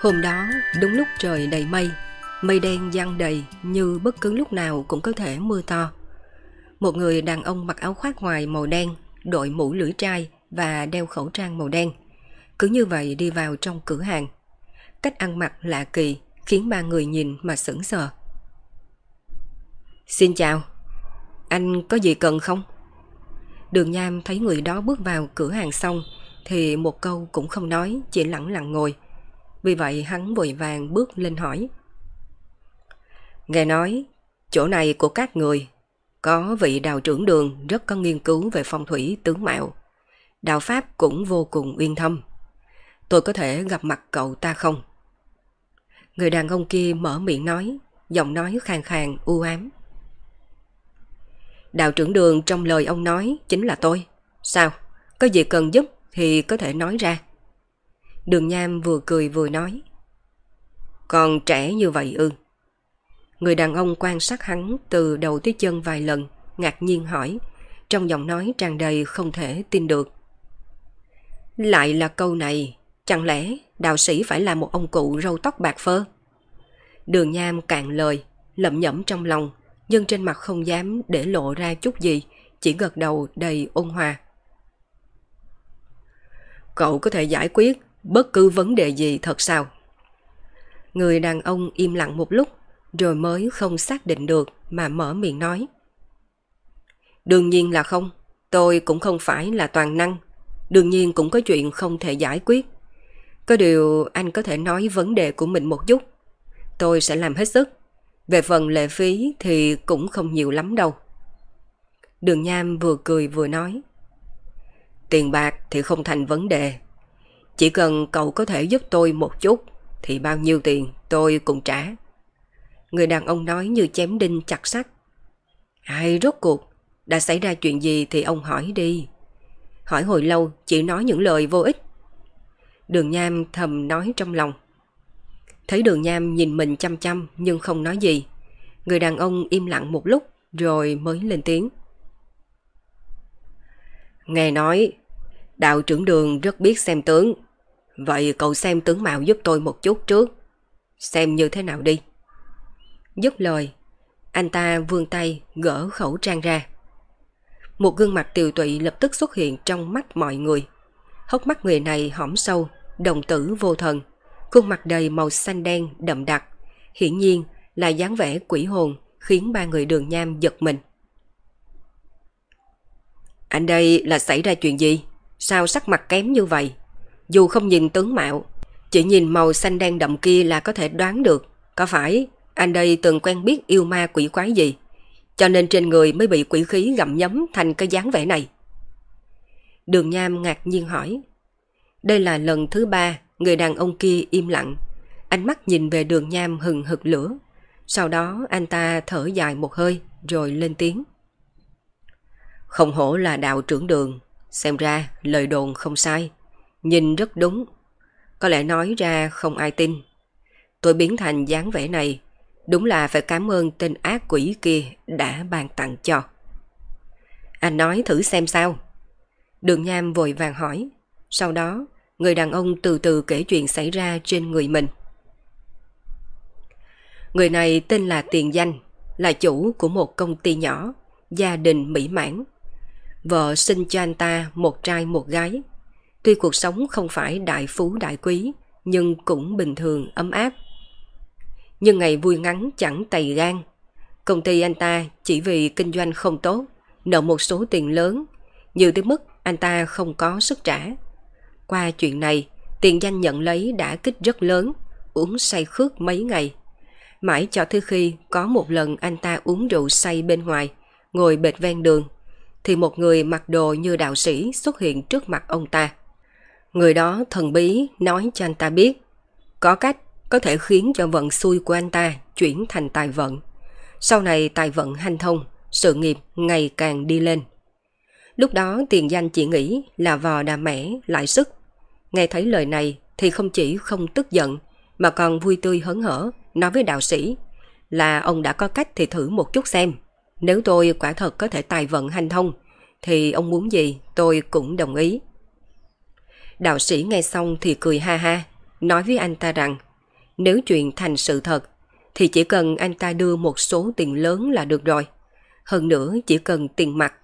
Hôm đó, đúng lúc trời đầy mây, mây đen giăng đầy như bất cứ lúc nào cũng có thể mưa to. Một người đàn ông mặc áo khoác ngoài màu đen, đội mũ lưỡi trai và đeo khẩu trang màu đen. Cứ như vậy đi vào trong cửa hàng. Cách ăn mặc lạ kỳ khiến ba người nhìn mà sững sờ. Xin chào, anh có gì cần không? Đường Nham thấy người đó bước vào cửa hàng xong thì một câu cũng không nói, chỉ lặng lặng ngồi. Vì vậy hắn vội vàng bước lên hỏi. Nghe nói, chỗ này của các người, có vị đào trưởng đường rất có nghiên cứu về phong thủy tướng mạo. Đạo Pháp cũng vô cùng uyên thâm. Tôi có thể gặp mặt cậu ta không? Người đàn ông kia mở miệng nói, giọng nói khàn khàn u ám. Đạo trưởng đường trong lời ông nói chính là tôi. Sao? Có gì cần giúp thì có thể nói ra. Đường Nham vừa cười vừa nói. Còn trẻ như vậy ư? Người đàn ông quan sát hắn từ đầu tới chân vài lần, ngạc nhiên hỏi, trong giọng nói tràn đầy không thể tin được. Lại là câu này, chẳng lẽ đạo sĩ phải là một ông cụ râu tóc bạc phơ? Đường Nham cạn lời, lẩm nhẩm trong lòng, nhưng trên mặt không dám để lộ ra chút gì, chỉ gật đầu đầy ôn hòa. Cậu có thể giải quyết bất cứ vấn đề gì thật sao? Người đàn ông im lặng một lúc, rồi mới không xác định được mà mở miệng nói. Đương nhiên là không, tôi cũng không phải là toàn năng, đương nhiên cũng có chuyện không thể giải quyết. Có điều anh có thể nói vấn đề của mình một chút, tôi sẽ làm hết sức. Về phần lệ phí thì cũng không nhiều lắm đâu. Đường Nham vừa cười vừa nói. Tiền bạc thì không thành vấn đề, chỉ cần cậu có thể giúp tôi một chút thì bao nhiêu tiền tôi cũng trả. Người đàn ông nói như chém đinh chặt sắt. Ai rốt cuộc, đã xảy ra chuyện gì thì ông hỏi đi. Hỏi hồi lâu chỉ nói những lời vô ích. Đường Nham thầm nói trong lòng. Thấy đường Nham nhìn mình chăm chăm nhưng không nói gì. Người đàn ông im lặng một lúc rồi mới lên tiếng. Nghe nói, đạo trưởng đường rất biết xem tướng. Vậy cậu xem tướng mạo giúp tôi một chút trước. Xem như thế nào đi. Dứt lời, anh ta vươn tay gỡ khẩu trang ra. Một gương mặt tiều tụy lập tức xuất hiện trong mắt mọi người. Hốc mắt người này hõm sâu, đồng tử vô thần, khuôn mặt đầy màu xanh đen đậm đặc. Hiển nhiên là dáng vẻ quỷ hồn khiến ba người đường nham giật mình. Anh đây là xảy ra chuyện gì? Sao sắc mặt kém như vậy? Dù không nhìn tướng mạo, chỉ nhìn màu xanh đen đậm kia là có thể đoán được. Có phải anh đây từng quen biết yêu ma quỷ quái gì? Cho nên trên người mới bị quỷ khí gặm nhấm thành cái dáng vẻ này. Đường Nham ngạc nhiên hỏi. Đây là lần thứ ba người đàn ông kia im lặng. Ánh mắt nhìn về đường Nham hừng hực lửa. Sau đó anh ta thở dài một hơi rồi lên tiếng. Không hổ là đạo trưởng đường. Xem ra lời đồn không sai. Nhìn rất đúng. Có lẽ nói ra không ai tin. Tôi biến thành dáng vẻ này. Đúng là phải cảm ơn tên ác quỷ kia đã ban tặng cho. Anh nói thử xem sao. Đường Nham vội vàng hỏi. Sau đó, người đàn ông từ từ kể chuyện xảy ra trên người mình. Người này tên là Tiền Danh, là chủ của một công ty nhỏ, gia đình mỹ mãn. Vợ sinh cho anh ta một trai một gái. Tuy cuộc sống không phải đại phú đại quý, nhưng cũng bình thường ấm áp. Nhưng ngày vui ngắn chẳng tày gan. Công ty anh ta chỉ vì kinh doanh không tốt, nợ một số tiền lớn, nhiều tới mức anh ta không có sức trả. Qua chuyện này, tiền danh nhận lấy đã kích rất lớn, uống say khước mấy ngày. Mãi cho tới khi có một lần anh ta uống rượu say bên ngoài, ngồi bệt ven đường, thì một người mặc đồ như đạo sĩ xuất hiện trước mặt ông ta. Người đó thần bí nói cho anh ta biết, có cách có thể khiến cho vận xui của anh ta chuyển thành tài vận. Sau này tài vận hanh thông, sự nghiệp ngày càng đi lên. Lúc đó tiền danh chỉ nghĩ là vò đà mẻ, lại sức. Nghe thấy lời này thì không chỉ không tức giận, mà còn vui tươi hớn hở, nói với đạo sĩ là ông đã có cách thì thử một chút xem. Nếu tôi quả thật có thể tài vận hành thông, thì ông muốn gì tôi cũng đồng ý. Đạo sĩ nghe xong thì cười ha ha, nói với anh ta rằng nếu chuyện thành sự thật thì chỉ cần anh ta đưa một số tiền lớn là được rồi. Hơn nữa chỉ cần tiền mặt.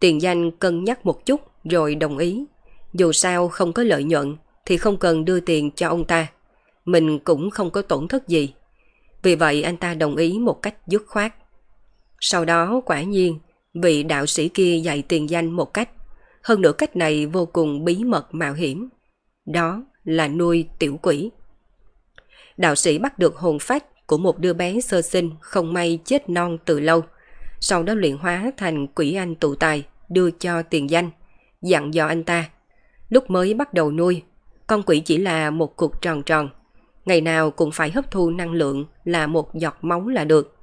Tiền danh cân nhắc một chút rồi đồng ý. Dù sao không có lợi nhuận thì không cần đưa tiền cho ông ta. Mình cũng không có tổn thất gì. Vì vậy anh ta đồng ý một cách dứt khoát. Sau đó quả nhiên vị đạo sĩ kia dạy tiền danh một cách. Hơn nữa cách này vô cùng bí mật mạo hiểm. Đó là nuôi tiểu quỷ. Đạo sĩ bắt được hồn phách của một đứa bé sơ sinh không may chết non từ lâu. Sau đó luyện hóa thành quỷ anh tụ tài đưa cho tiền danh, dặn dò anh ta. Lúc mới bắt đầu nuôi, con quỷ chỉ là một cục tròn tròn. Ngày nào cũng phải hấp thu năng lượng là một giọt máu là được.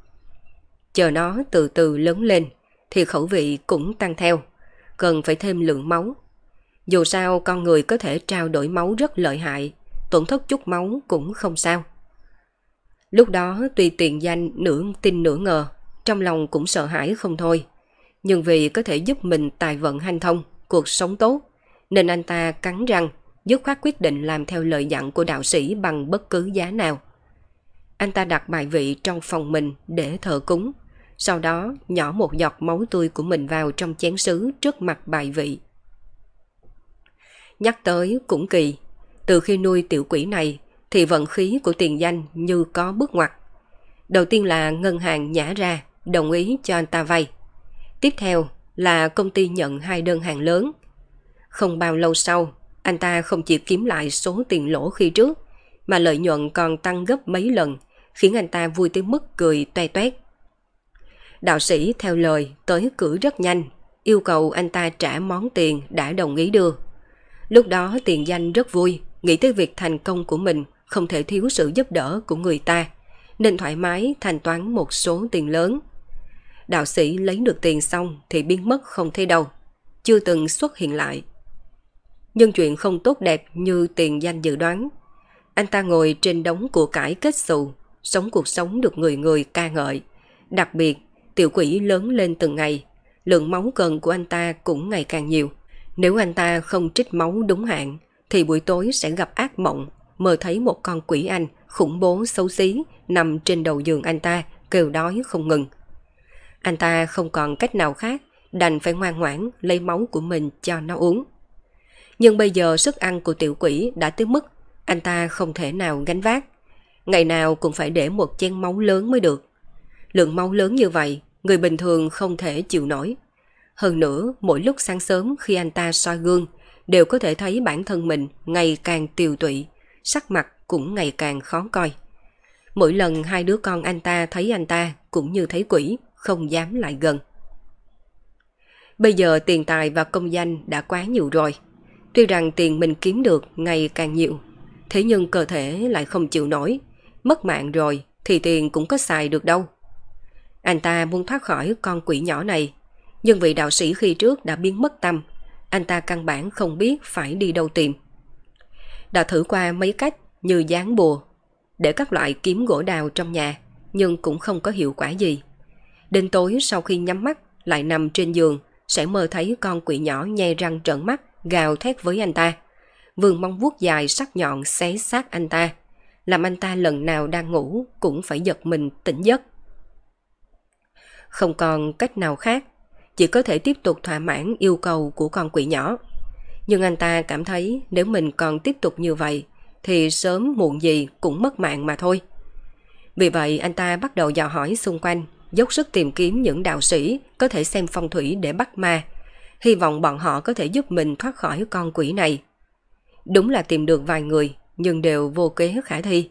Chờ nó từ từ lớn lên thì khẩu vị cũng tăng theo, cần phải thêm lượng máu. Dù sao con người có thể trao đổi máu rất lợi hại, tổn thất chút máu cũng không sao. Lúc đó tuy tiền danh nửa tin nửa ngờ, trong lòng cũng sợ hãi không thôi. Nhưng vì có thể giúp mình tài vận hanh thông, cuộc sống tốt, nên anh ta cắn răng, dứt khoát quyết định làm theo lời dặn của đạo sĩ bằng bất cứ giá nào. Anh ta đặt bài vị trong phòng mình để thờ cúng, sau đó nhỏ một giọt máu tươi của mình vào trong chén sứ trước mặt bài vị. Nhắc tới cũng kỳ, từ khi nuôi tiểu quỷ này thì vận khí của tiền danh như có bước ngoặt. Đầu tiên là ngân hàng nhả ra, đồng ý cho anh ta vay. Tiếp theo là công ty nhận hai đơn hàng lớn. Không bao lâu sau, anh ta không chỉ kiếm lại số tiền lỗ khi trước, mà lợi nhuận còn tăng gấp mấy lần, khiến anh ta vui tới mức cười toe toét. Đạo sĩ theo lời tới cửa rất nhanh, yêu cầu anh ta trả món tiền đã đồng ý đưa. Lúc đó tiền danh rất vui, nghĩ tới việc thành công của mình không thể thiếu sự giúp đỡ của người ta, nên thoải mái thanh toán một số tiền lớn. Đạo sĩ lấy được tiền xong thì biến mất không thấy đâu, chưa từng xuất hiện lại. Nhưng chuyện không tốt đẹp như tiền danh dự đoán. Anh ta ngồi trên đống của cải kết xù, sống cuộc sống được người người ca ngợi. Đặc biệt, tiểu quỷ lớn lên từng ngày, lượng máu cần của anh ta cũng ngày càng nhiều. Nếu anh ta không trích máu đúng hạn, thì buổi tối sẽ gặp ác mộng, mơ thấy một con quỷ anh khủng bố xấu xí nằm trên đầu giường anh ta, kêu đói không ngừng. Anh ta không còn cách nào khác, đành phải ngoan ngoãn lấy máu của mình cho nó uống. Nhưng bây giờ sức ăn của tiểu quỷ đã tới mức anh ta không thể nào gánh vác. Ngày nào cũng phải để một chén máu lớn mới được. Lượng máu lớn như vậy, người bình thường không thể chịu nổi. Hơn nữa, mỗi lúc sáng sớm khi anh ta soi gương, đều có thể thấy bản thân mình ngày càng tiều tụy, sắc mặt cũng ngày càng khó coi. Mỗi lần hai đứa con anh ta thấy anh ta cũng như thấy quỷ, không dám lại gần. Bây giờ tiền tài và công danh đã quá nhiều rồi. Tuy rằng tiền mình kiếm được ngày càng nhiều, thế nhưng cơ thể lại không chịu nổi. Mất mạng rồi thì tiền cũng có xài được đâu. Anh ta muốn thoát khỏi con quỷ nhỏ này, nhưng vị đạo sĩ khi trước đã biến mất tâm. Anh ta căn bản không biết phải đi đâu tìm. Đã thử qua mấy cách như dán bùa, để các loại kiếm gỗ đào trong nhà, nhưng cũng không có hiệu quả gì. Đến tối sau khi nhắm mắt, lại nằm trên giường, sẽ mơ thấy con quỷ nhỏ nhe răng trợn mắt, gào thét với anh ta. Vườn mong vuốt dài sắc nhọn xé xác anh ta, làm anh ta lần nào đang ngủ cũng phải giật mình tỉnh giấc. Không còn cách nào khác, chỉ có thể tiếp tục thỏa mãn yêu cầu của con quỷ nhỏ. Nhưng anh ta cảm thấy nếu mình còn tiếp tục như vậy, thì sớm muộn gì cũng mất mạng mà thôi. Vì vậy anh ta bắt đầu dò hỏi xung quanh, dốc sức tìm kiếm những đạo sĩ có thể xem phong thủy để bắt ma, hy vọng bọn họ có thể giúp mình thoát khỏi con quỷ này. Đúng là tìm được vài người, nhưng đều vô kế khả thi.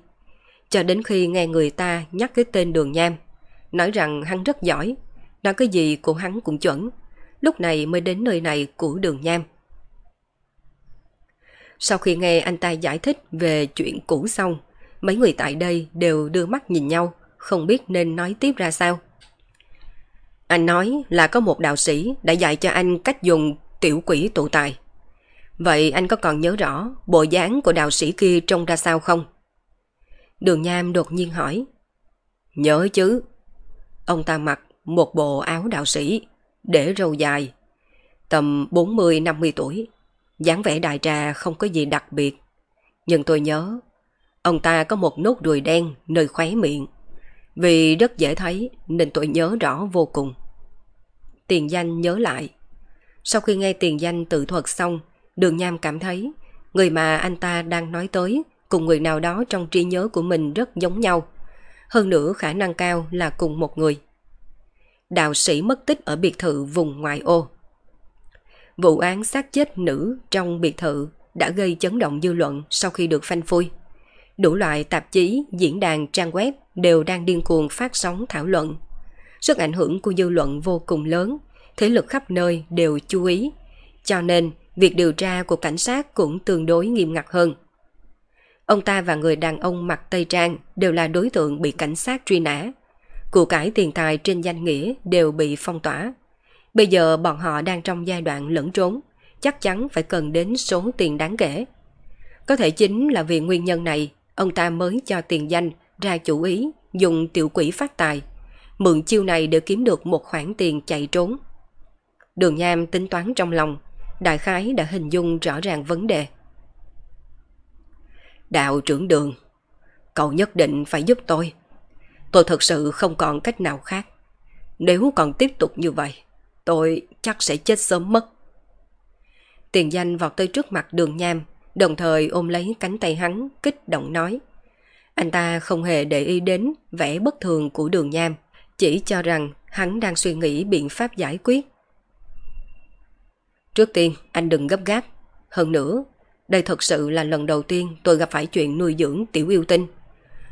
Cho đến khi nghe người ta nhắc cái tên đường nham, nói rằng hắn rất giỏi, nói cái gì của hắn cũng chuẩn, lúc này mới đến nơi này của đường nham. Sau khi nghe anh ta giải thích về chuyện cũ xong, mấy người tại đây đều đưa mắt nhìn nhau, không biết nên nói tiếp ra sao. Anh nói là có một đạo sĩ đã dạy cho anh cách dùng tiểu quỷ tụ tài. Vậy anh có còn nhớ rõ bộ dáng của đạo sĩ kia trông ra sao không? Đường Nham đột nhiên hỏi. Nhớ chứ. Ông ta mặc một bộ áo đạo sĩ, để râu dài, tầm 40-50 tuổi. dáng vẻ đại trà không có gì đặc biệt. Nhưng tôi nhớ, ông ta có một nốt ruồi đen nơi khóe miệng. Vì rất dễ thấy nên tôi nhớ rõ vô cùng. Tiền danh nhớ lại. Sau khi nghe tiền danh tự thuật xong, đường nham cảm thấy người mà anh ta đang nói tới cùng người nào đó trong trí nhớ của mình rất giống nhau. Hơn nữa khả năng cao là cùng một người. Đạo sĩ mất tích ở biệt thự vùng ngoại ô. Vụ án sát chết nữ trong biệt thự đã gây chấn động dư luận sau khi được phanh phui. Đủ loại tạp chí, diễn đàn, trang web đều đang điên cuồng phát sóng thảo luận. Sức ảnh hưởng của dư luận vô cùng lớn, thế lực khắp nơi đều chú ý. Cho nên, việc điều tra của cảnh sát cũng tương đối nghiêm ngặt hơn. Ông ta và người đàn ông mặc Tây Trang đều là đối tượng bị cảnh sát truy nã. Cụ cải tiền tài trên danh nghĩa đều bị phong tỏa. Bây giờ bọn họ đang trong giai đoạn lẫn trốn, chắc chắn phải cần đến số tiền đáng kể. Có thể chính là vì nguyên nhân này, ông ta mới cho tiền danh ra chủ ý dùng tiểu quỷ phát tài. Mượn chiêu này để kiếm được một khoản tiền chạy trốn. Đường Nham tính toán trong lòng, đại khái đã hình dung rõ ràng vấn đề. Đạo trưởng đường, cậu nhất định phải giúp tôi. Tôi thật sự không còn cách nào khác. Nếu còn tiếp tục như vậy, tôi chắc sẽ chết sớm mất. Tiền danh vọt tới trước mặt đường nham, đồng thời ôm lấy cánh tay hắn, kích động nói. Anh ta không hề để ý đến vẻ bất thường của đường nham, chỉ cho rằng hắn đang suy nghĩ biện pháp giải quyết. Trước tiên, anh đừng gấp gáp. Hơn nữa, đây thật sự là lần đầu tiên tôi gặp phải chuyện nuôi dưỡng tiểu yêu tinh.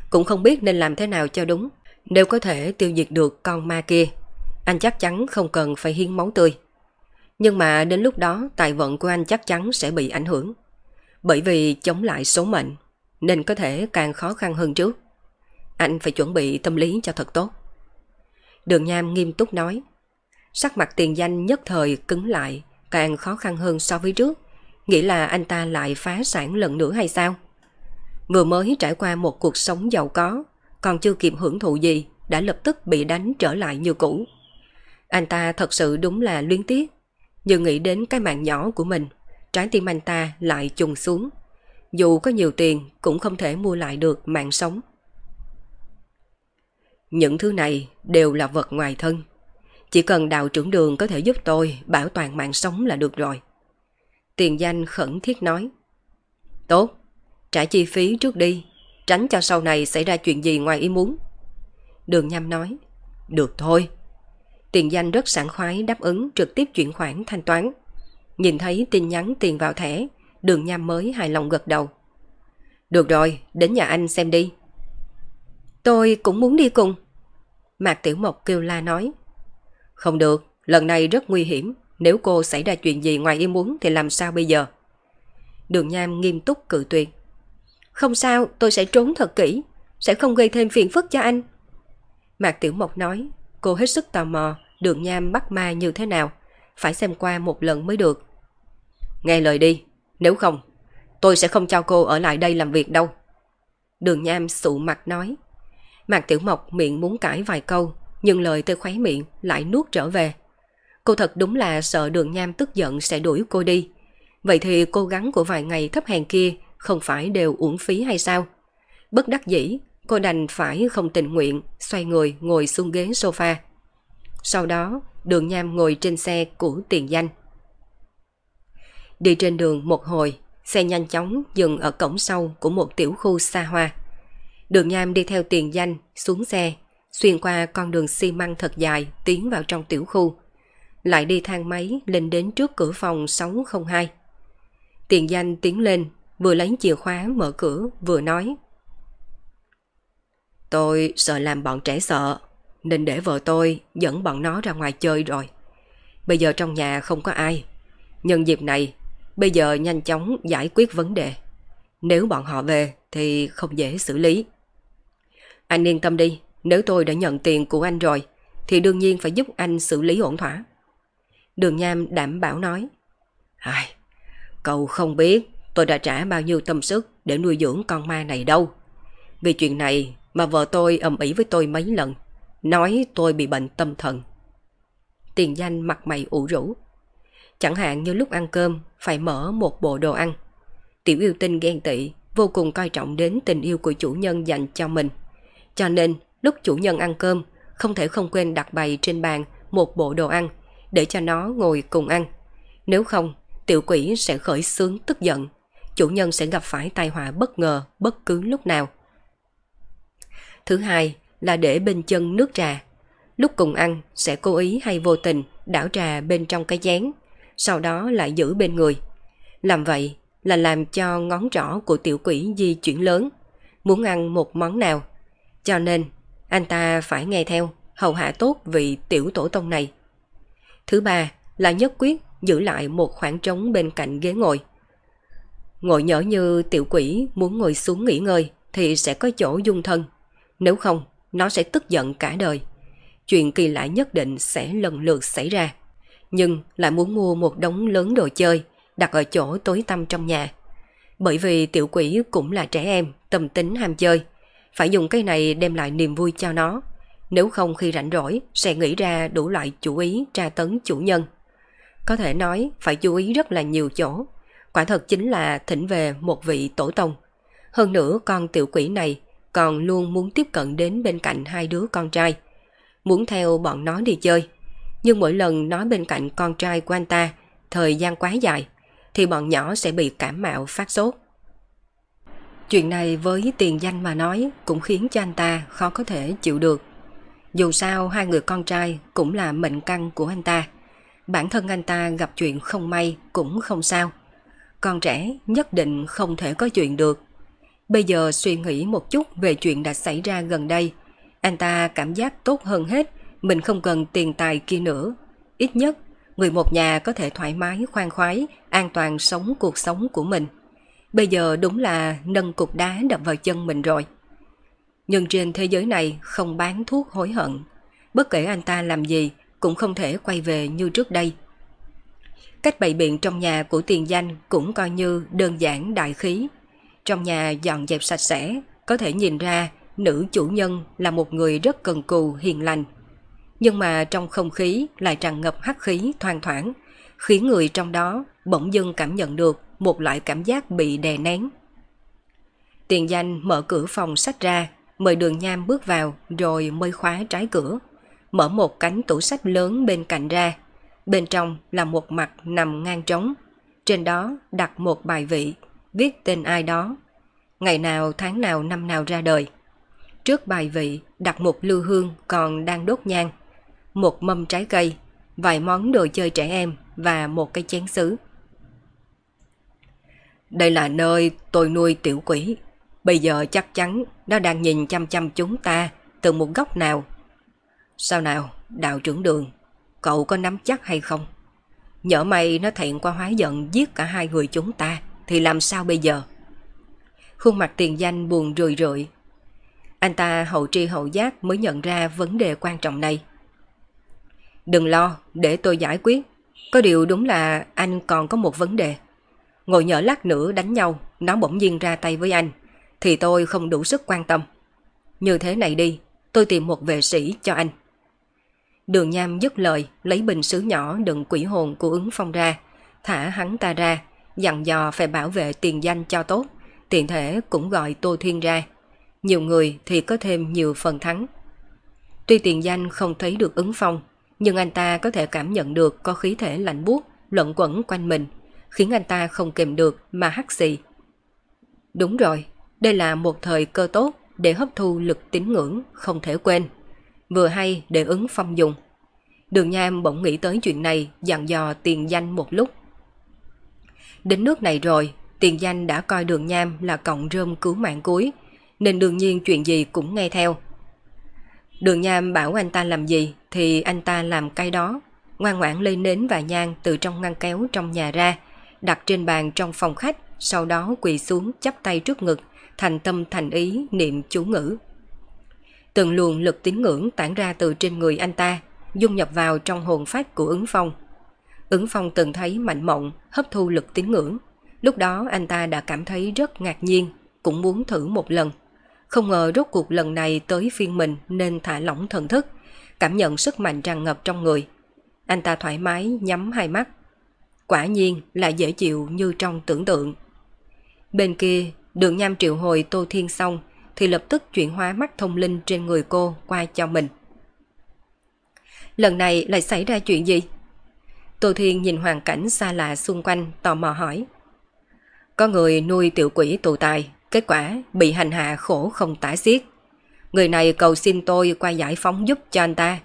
Cũng không biết nên làm thế nào cho đúng. Nếu có thể tiêu diệt được con ma kia, anh chắc chắn không cần phải hiến máu tươi. Nhưng mà đến lúc đó tài vận của anh chắc chắn sẽ bị ảnh hưởng. Bởi vì chống lại số mệnh, nên có thể càng khó khăn hơn trước. Anh phải chuẩn bị tâm lý cho thật tốt. Đường Nham nghiêm túc nói. Sắc mặt tiền danh nhất thời cứng lại, càng khó khăn hơn so với trước. Nghĩ là anh ta lại phá sản lần nữa hay sao? Vừa mới trải qua một cuộc sống giàu có, còn chưa kịp hưởng thụ gì, đã lập tức bị đánh trở lại như cũ. Anh ta thật sự đúng là luyến tiếc, nhưng nghĩ đến cái mạng nhỏ của mình, trái tim anh ta lại trùng xuống. Dù có nhiều tiền cũng không thể mua lại được mạng sống. Những thứ này đều là vật ngoài thân. Chỉ cần đạo trưởng đường có thể giúp tôi bảo toàn mạng sống là được rồi. Tiền danh khẩn thiết nói. Tốt, trả chi phí trước đi, tránh cho sau này xảy ra chuyện gì ngoài ý muốn. Đường Nham nói. Được thôi. Tiền danh rất sảng khoái đáp ứng trực tiếp chuyển khoản thanh toán. Nhìn thấy tin nhắn tiền vào thẻ, đường Nham mới hài lòng gật đầu. Được rồi, đến nhà anh xem đi. Tôi cũng muốn đi cùng. Mạc Tiểu Mộc kêu la nói. Không được, lần này rất nguy hiểm. Nếu cô xảy ra chuyện gì ngoài ý muốn thì làm sao bây giờ? Đường Nham nghiêm túc cự tuyệt. Không sao, tôi sẽ trốn thật kỹ. Sẽ không gây thêm phiền phức cho anh. Mạc Tiểu Mộc nói, cô hết sức tò mò đường Nham bắt ma như thế nào. Phải xem qua một lần mới được. Nghe lời đi, nếu không, tôi sẽ không cho cô ở lại đây làm việc đâu. Đường Nham sụ mặt nói. Mạc Tiểu Mộc miệng muốn cãi vài câu, nhưng lời từ khóe miệng lại nuốt trở về. Cô thật đúng là sợ đường nham tức giận sẽ đuổi cô đi. Vậy thì cố gắng của vài ngày thấp hèn kia không phải đều uổng phí hay sao? Bất đắc dĩ, cô đành phải không tình nguyện, xoay người ngồi xuống ghế sofa. Sau đó, đường nham ngồi trên xe của tiền danh. Đi trên đường một hồi, xe nhanh chóng dừng ở cổng sau của một tiểu khu xa hoa. Đường nham đi theo tiền danh, xuống xe, xuyên qua con đường xi măng thật dài tiến vào trong tiểu khu lại đi thang máy lên đến trước cửa phòng 602. Tiền danh tiến lên, vừa lấy chìa khóa mở cửa, vừa nói. Tôi sợ làm bọn trẻ sợ, nên để vợ tôi dẫn bọn nó ra ngoài chơi rồi. Bây giờ trong nhà không có ai. Nhân dịp này, bây giờ nhanh chóng giải quyết vấn đề. Nếu bọn họ về thì không dễ xử lý. Anh yên tâm đi, nếu tôi đã nhận tiền của anh rồi, thì đương nhiên phải giúp anh xử lý ổn thỏa. Đường Nham đảm bảo nói. Ai, cậu không biết tôi đã trả bao nhiêu tâm sức để nuôi dưỡng con ma này đâu. Vì chuyện này mà vợ tôi ầm ĩ với tôi mấy lần, nói tôi bị bệnh tâm thần. Tiền danh mặt mày ủ rũ. Chẳng hạn như lúc ăn cơm phải mở một bộ đồ ăn. Tiểu yêu tinh ghen tị, vô cùng coi trọng đến tình yêu của chủ nhân dành cho mình. Cho nên lúc chủ nhân ăn cơm không thể không quên đặt bày trên bàn một bộ đồ ăn để cho nó ngồi cùng ăn. Nếu không, tiểu quỷ sẽ khởi sướng tức giận. Chủ nhân sẽ gặp phải tai họa bất ngờ bất cứ lúc nào. Thứ hai là để bên chân nước trà. Lúc cùng ăn sẽ cố ý hay vô tình đảo trà bên trong cái chén, sau đó lại giữ bên người. Làm vậy là làm cho ngón trỏ của tiểu quỷ di chuyển lớn, muốn ăn một món nào. Cho nên, anh ta phải nghe theo, hầu hạ tốt vị tiểu tổ tông này. Thứ ba là nhất quyết giữ lại một khoảng trống bên cạnh ghế ngồi. Ngồi nhỡ như tiểu quỷ muốn ngồi xuống nghỉ ngơi thì sẽ có chỗ dung thân. Nếu không, nó sẽ tức giận cả đời. Chuyện kỳ lạ nhất định sẽ lần lượt xảy ra. Nhưng lại muốn mua một đống lớn đồ chơi đặt ở chỗ tối tăm trong nhà. Bởi vì tiểu quỷ cũng là trẻ em, tâm tính ham chơi. Phải dùng cái này đem lại niềm vui cho nó. Nếu không khi rảnh rỗi sẽ nghĩ ra đủ loại chủ ý tra tấn chủ nhân. Có thể nói phải chú ý rất là nhiều chỗ. Quả thật chính là thỉnh về một vị tổ tông. Hơn nữa con tiểu quỷ này còn luôn muốn tiếp cận đến bên cạnh hai đứa con trai. Muốn theo bọn nó đi chơi. Nhưng mỗi lần nó bên cạnh con trai của anh ta, thời gian quá dài, thì bọn nhỏ sẽ bị cảm mạo phát sốt. Chuyện này với tiền danh mà nói cũng khiến cho anh ta khó có thể chịu được. Dù sao hai người con trai cũng là mệnh căn của anh ta. Bản thân anh ta gặp chuyện không may cũng không sao. Con trẻ nhất định không thể có chuyện được. Bây giờ suy nghĩ một chút về chuyện đã xảy ra gần đây. Anh ta cảm giác tốt hơn hết, mình không cần tiền tài kia nữa. Ít nhất, người một nhà có thể thoải mái, khoan khoái, an toàn sống cuộc sống của mình. Bây giờ đúng là nâng cục đá đập vào chân mình rồi. Nhưng trên thế giới này không bán thuốc hối hận. Bất kể anh ta làm gì cũng không thể quay về như trước đây. Cách bày biện trong nhà của tiền danh cũng coi như đơn giản đại khí. Trong nhà dọn dẹp sạch sẽ, có thể nhìn ra nữ chủ nhân là một người rất cần cù hiền lành. Nhưng mà trong không khí lại tràn ngập hắc khí thoang thoảng, khiến người trong đó bỗng dưng cảm nhận được một loại cảm giác bị đè nén. Tiền danh mở cửa phòng sách ra, mời đường nham bước vào rồi mới khóa trái cửa. Mở một cánh tủ sách lớn bên cạnh ra. Bên trong là một mặt nằm ngang trống. Trên đó đặt một bài vị, viết tên ai đó. Ngày nào, tháng nào, năm nào ra đời. Trước bài vị đặt một lưu hương còn đang đốt nhang. Một mâm trái cây, vài món đồ chơi trẻ em và một cái chén sứ. Đây là nơi tôi nuôi tiểu quỷ. Bây giờ chắc chắn nó đang nhìn chăm chăm chúng ta từ một góc nào. Sao nào, đạo trưởng đường, cậu có nắm chắc hay không? Nhỡ mày nó thẹn qua hóa giận giết cả hai người chúng ta, thì làm sao bây giờ? Khuôn mặt tiền danh buồn rười rượi. Anh ta hậu tri hậu giác mới nhận ra vấn đề quan trọng này. Đừng lo, để tôi giải quyết. Có điều đúng là anh còn có một vấn đề. Ngồi nhỡ lát nữa đánh nhau, nó bỗng nhiên ra tay với anh, thì tôi không đủ sức quan tâm. Như thế này đi, tôi tìm một vệ sĩ cho anh. Đường Nham dứt lời, lấy bình sứ nhỏ đựng quỷ hồn của ứng phong ra, thả hắn ta ra, dặn dò phải bảo vệ tiền danh cho tốt, tiện thể cũng gọi Tô Thiên ra. Nhiều người thì có thêm nhiều phần thắng. Tuy tiền danh không thấy được ứng phong, nhưng anh ta có thể cảm nhận được có khí thể lạnh buốt luận quẩn quanh mình, khiến anh ta không kìm được mà hắt xì. Đúng rồi, đây là một thời cơ tốt để hấp thu lực tín ngưỡng không thể quên. Vừa hay để ứng phong dùng. Đường Nham bỗng nghĩ tới chuyện này dặn dò tiền danh một lúc. Đến nước này rồi, tiền danh đã coi đường Nham là cọng rơm cứu mạng cuối, nên đương nhiên chuyện gì cũng nghe theo. Đường Nham bảo anh ta làm gì thì anh ta làm cái đó. ngoan ngoãn lên nến và nhang từ trong ngăn kéo trong nhà ra, đặt trên bàn trong phòng khách, sau đó quỳ xuống chắp tay trước ngực, thành tâm thành ý niệm chú ngữ. Từng luồng lực tín ngưỡng tản ra từ trên người anh ta, dung nhập vào trong hồn phách của ứng phong. Ứng phong từng thấy mạnh mộng, hấp thu lực tín ngưỡng. Lúc đó anh ta đã cảm thấy rất ngạc nhiên, cũng muốn thử một lần. Không ngờ rốt cuộc lần này tới phiên mình nên thả lỏng thần thức, cảm nhận sức mạnh tràn ngập trong người. Anh ta thoải mái nhắm hai mắt. Quả nhiên là dễ chịu như trong tưởng tượng. Bên kia, đường nham triệu hồi Tô Thiên xong thì lập tức chuyển hóa mắt thông linh trên người cô qua cho mình. Lần này lại xảy ra chuyện gì? Tô Thiên nhìn hoàn cảnh xa lạ xung quanh tò mò hỏi. Có người nuôi tiểu quỷ tù tài, kết quả bị hành hạ khổ không tả xiết. Người này cầu xin tôi qua giải phóng giúp cho anh ta.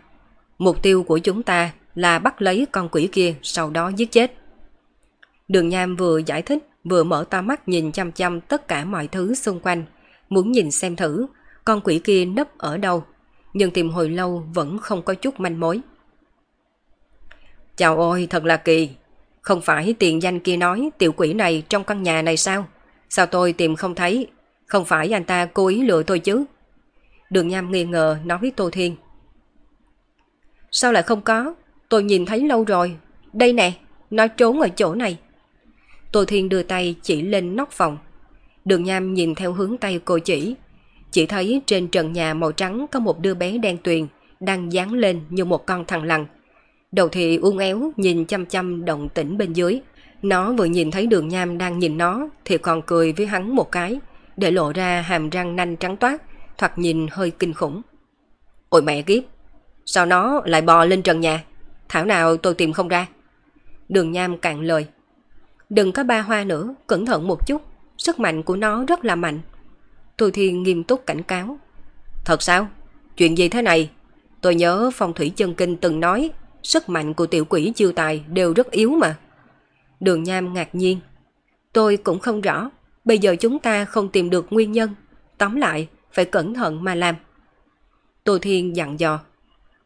Mục tiêu của chúng ta là bắt lấy con quỷ kia sau đó giết chết. Đường Nham vừa giải thích vừa mở to mắt nhìn chăm chăm tất cả mọi thứ xung quanh, muốn nhìn xem thử con quỷ kia nấp ở đâu, nhưng tìm hồi lâu vẫn không có chút manh mối. Chào ôi, thật là kỳ. Không phải tiền danh kia nói tiểu quỷ này trong căn nhà này sao? Sao tôi tìm không thấy? Không phải anh ta cố ý lừa tôi chứ? Đường Nham nghi ngờ nói với Tô Thiên. Sao lại không có? Tôi nhìn thấy lâu rồi. Đây nè, nó trốn ở chỗ này. Tô Thiên đưa tay chỉ lên nóc phòng. Đường Nham nhìn theo hướng tay cô chỉ. Chỉ thấy trên trần nhà màu trắng có một đứa bé đen tuyền đang dán lên như một con thằng lằn. Đầu thì uốn éo nhìn chăm chăm động tĩnh bên dưới. Nó vừa nhìn thấy đường nham đang nhìn nó thì còn cười với hắn một cái, để lộ ra hàm răng nanh trắng toát, thoạt nhìn hơi kinh khủng. Ôi mẹ kiếp, sao nó lại bò lên trần nhà? Thảo nào tôi tìm không ra. Đường nham cạn lời. Đừng có ba hoa nữa, cẩn thận một chút, sức mạnh của nó rất là mạnh. Tôi Thiên nghiêm túc cảnh cáo. Thật sao? Chuyện gì thế này? Tôi nhớ phong thủy chân kinh từng nói sức mạnh của tiểu quỷ chiêu tài đều rất yếu mà. Đường Nham ngạc nhiên. Tôi cũng không rõ, bây giờ chúng ta không tìm được nguyên nhân. Tóm lại, phải cẩn thận mà làm. Tô Thiên dặn dò.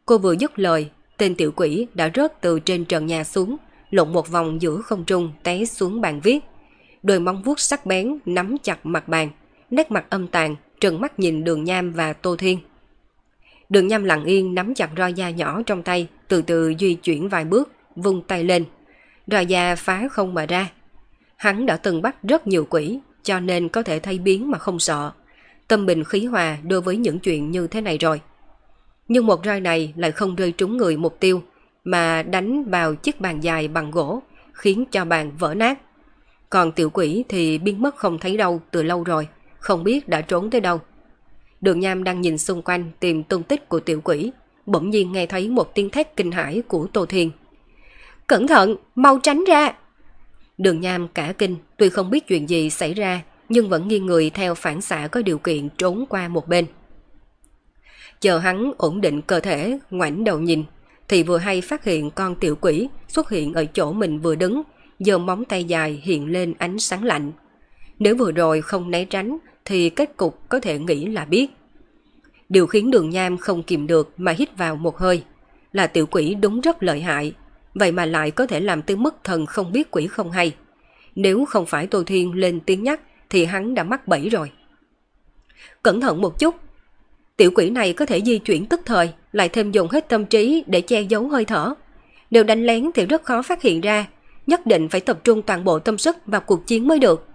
Cô vừa dứt lời, tên tiểu quỷ đã rớt từ trên trần nhà xuống, lộn một vòng giữa không trung té xuống bàn viết. Đôi móng vuốt sắc bén nắm chặt mặt bàn, nét mặt âm tàn, trừng mắt nhìn đường Nham và Tô Thiên. Đường Nham lặng yên nắm chặt roi da nhỏ trong tay, từ từ di chuyển vài bước, vung tay lên. Roi da phá không mà ra. Hắn đã từng bắt rất nhiều quỷ, cho nên có thể thay biến mà không sợ. Tâm bình khí hòa đối với những chuyện như thế này rồi. Nhưng một roi này lại không rơi trúng người mục tiêu, mà đánh vào chiếc bàn dài bằng gỗ, khiến cho bàn vỡ nát. Còn tiểu quỷ thì biến mất không thấy đâu từ lâu rồi, không biết đã trốn tới đâu. Đường Nham đang nhìn xung quanh tìm tung tích của tiểu quỷ, bỗng nhiên nghe thấy một tiếng thét kinh hãi của Tô Thiên. Cẩn thận, mau tránh ra! Đường Nham cả kinh, tuy không biết chuyện gì xảy ra, nhưng vẫn nghiêng người theo phản xạ có điều kiện trốn qua một bên. Chờ hắn ổn định cơ thể, ngoảnh đầu nhìn, thì vừa hay phát hiện con tiểu quỷ xuất hiện ở chỗ mình vừa đứng, giờ móng tay dài hiện lên ánh sáng lạnh. Nếu vừa rồi không né tránh, thì kết cục có thể nghĩ là biết. Điều khiến đường nham không kìm được mà hít vào một hơi là tiểu quỷ đúng rất lợi hại, vậy mà lại có thể làm tới mức thần không biết quỷ không hay. Nếu không phải Tô Thiên lên tiếng nhắc thì hắn đã mắc bẫy rồi. Cẩn thận một chút, tiểu quỷ này có thể di chuyển tức thời, lại thêm dùng hết tâm trí để che giấu hơi thở. Nếu đánh lén thì rất khó phát hiện ra, nhất định phải tập trung toàn bộ tâm sức vào cuộc chiến mới được.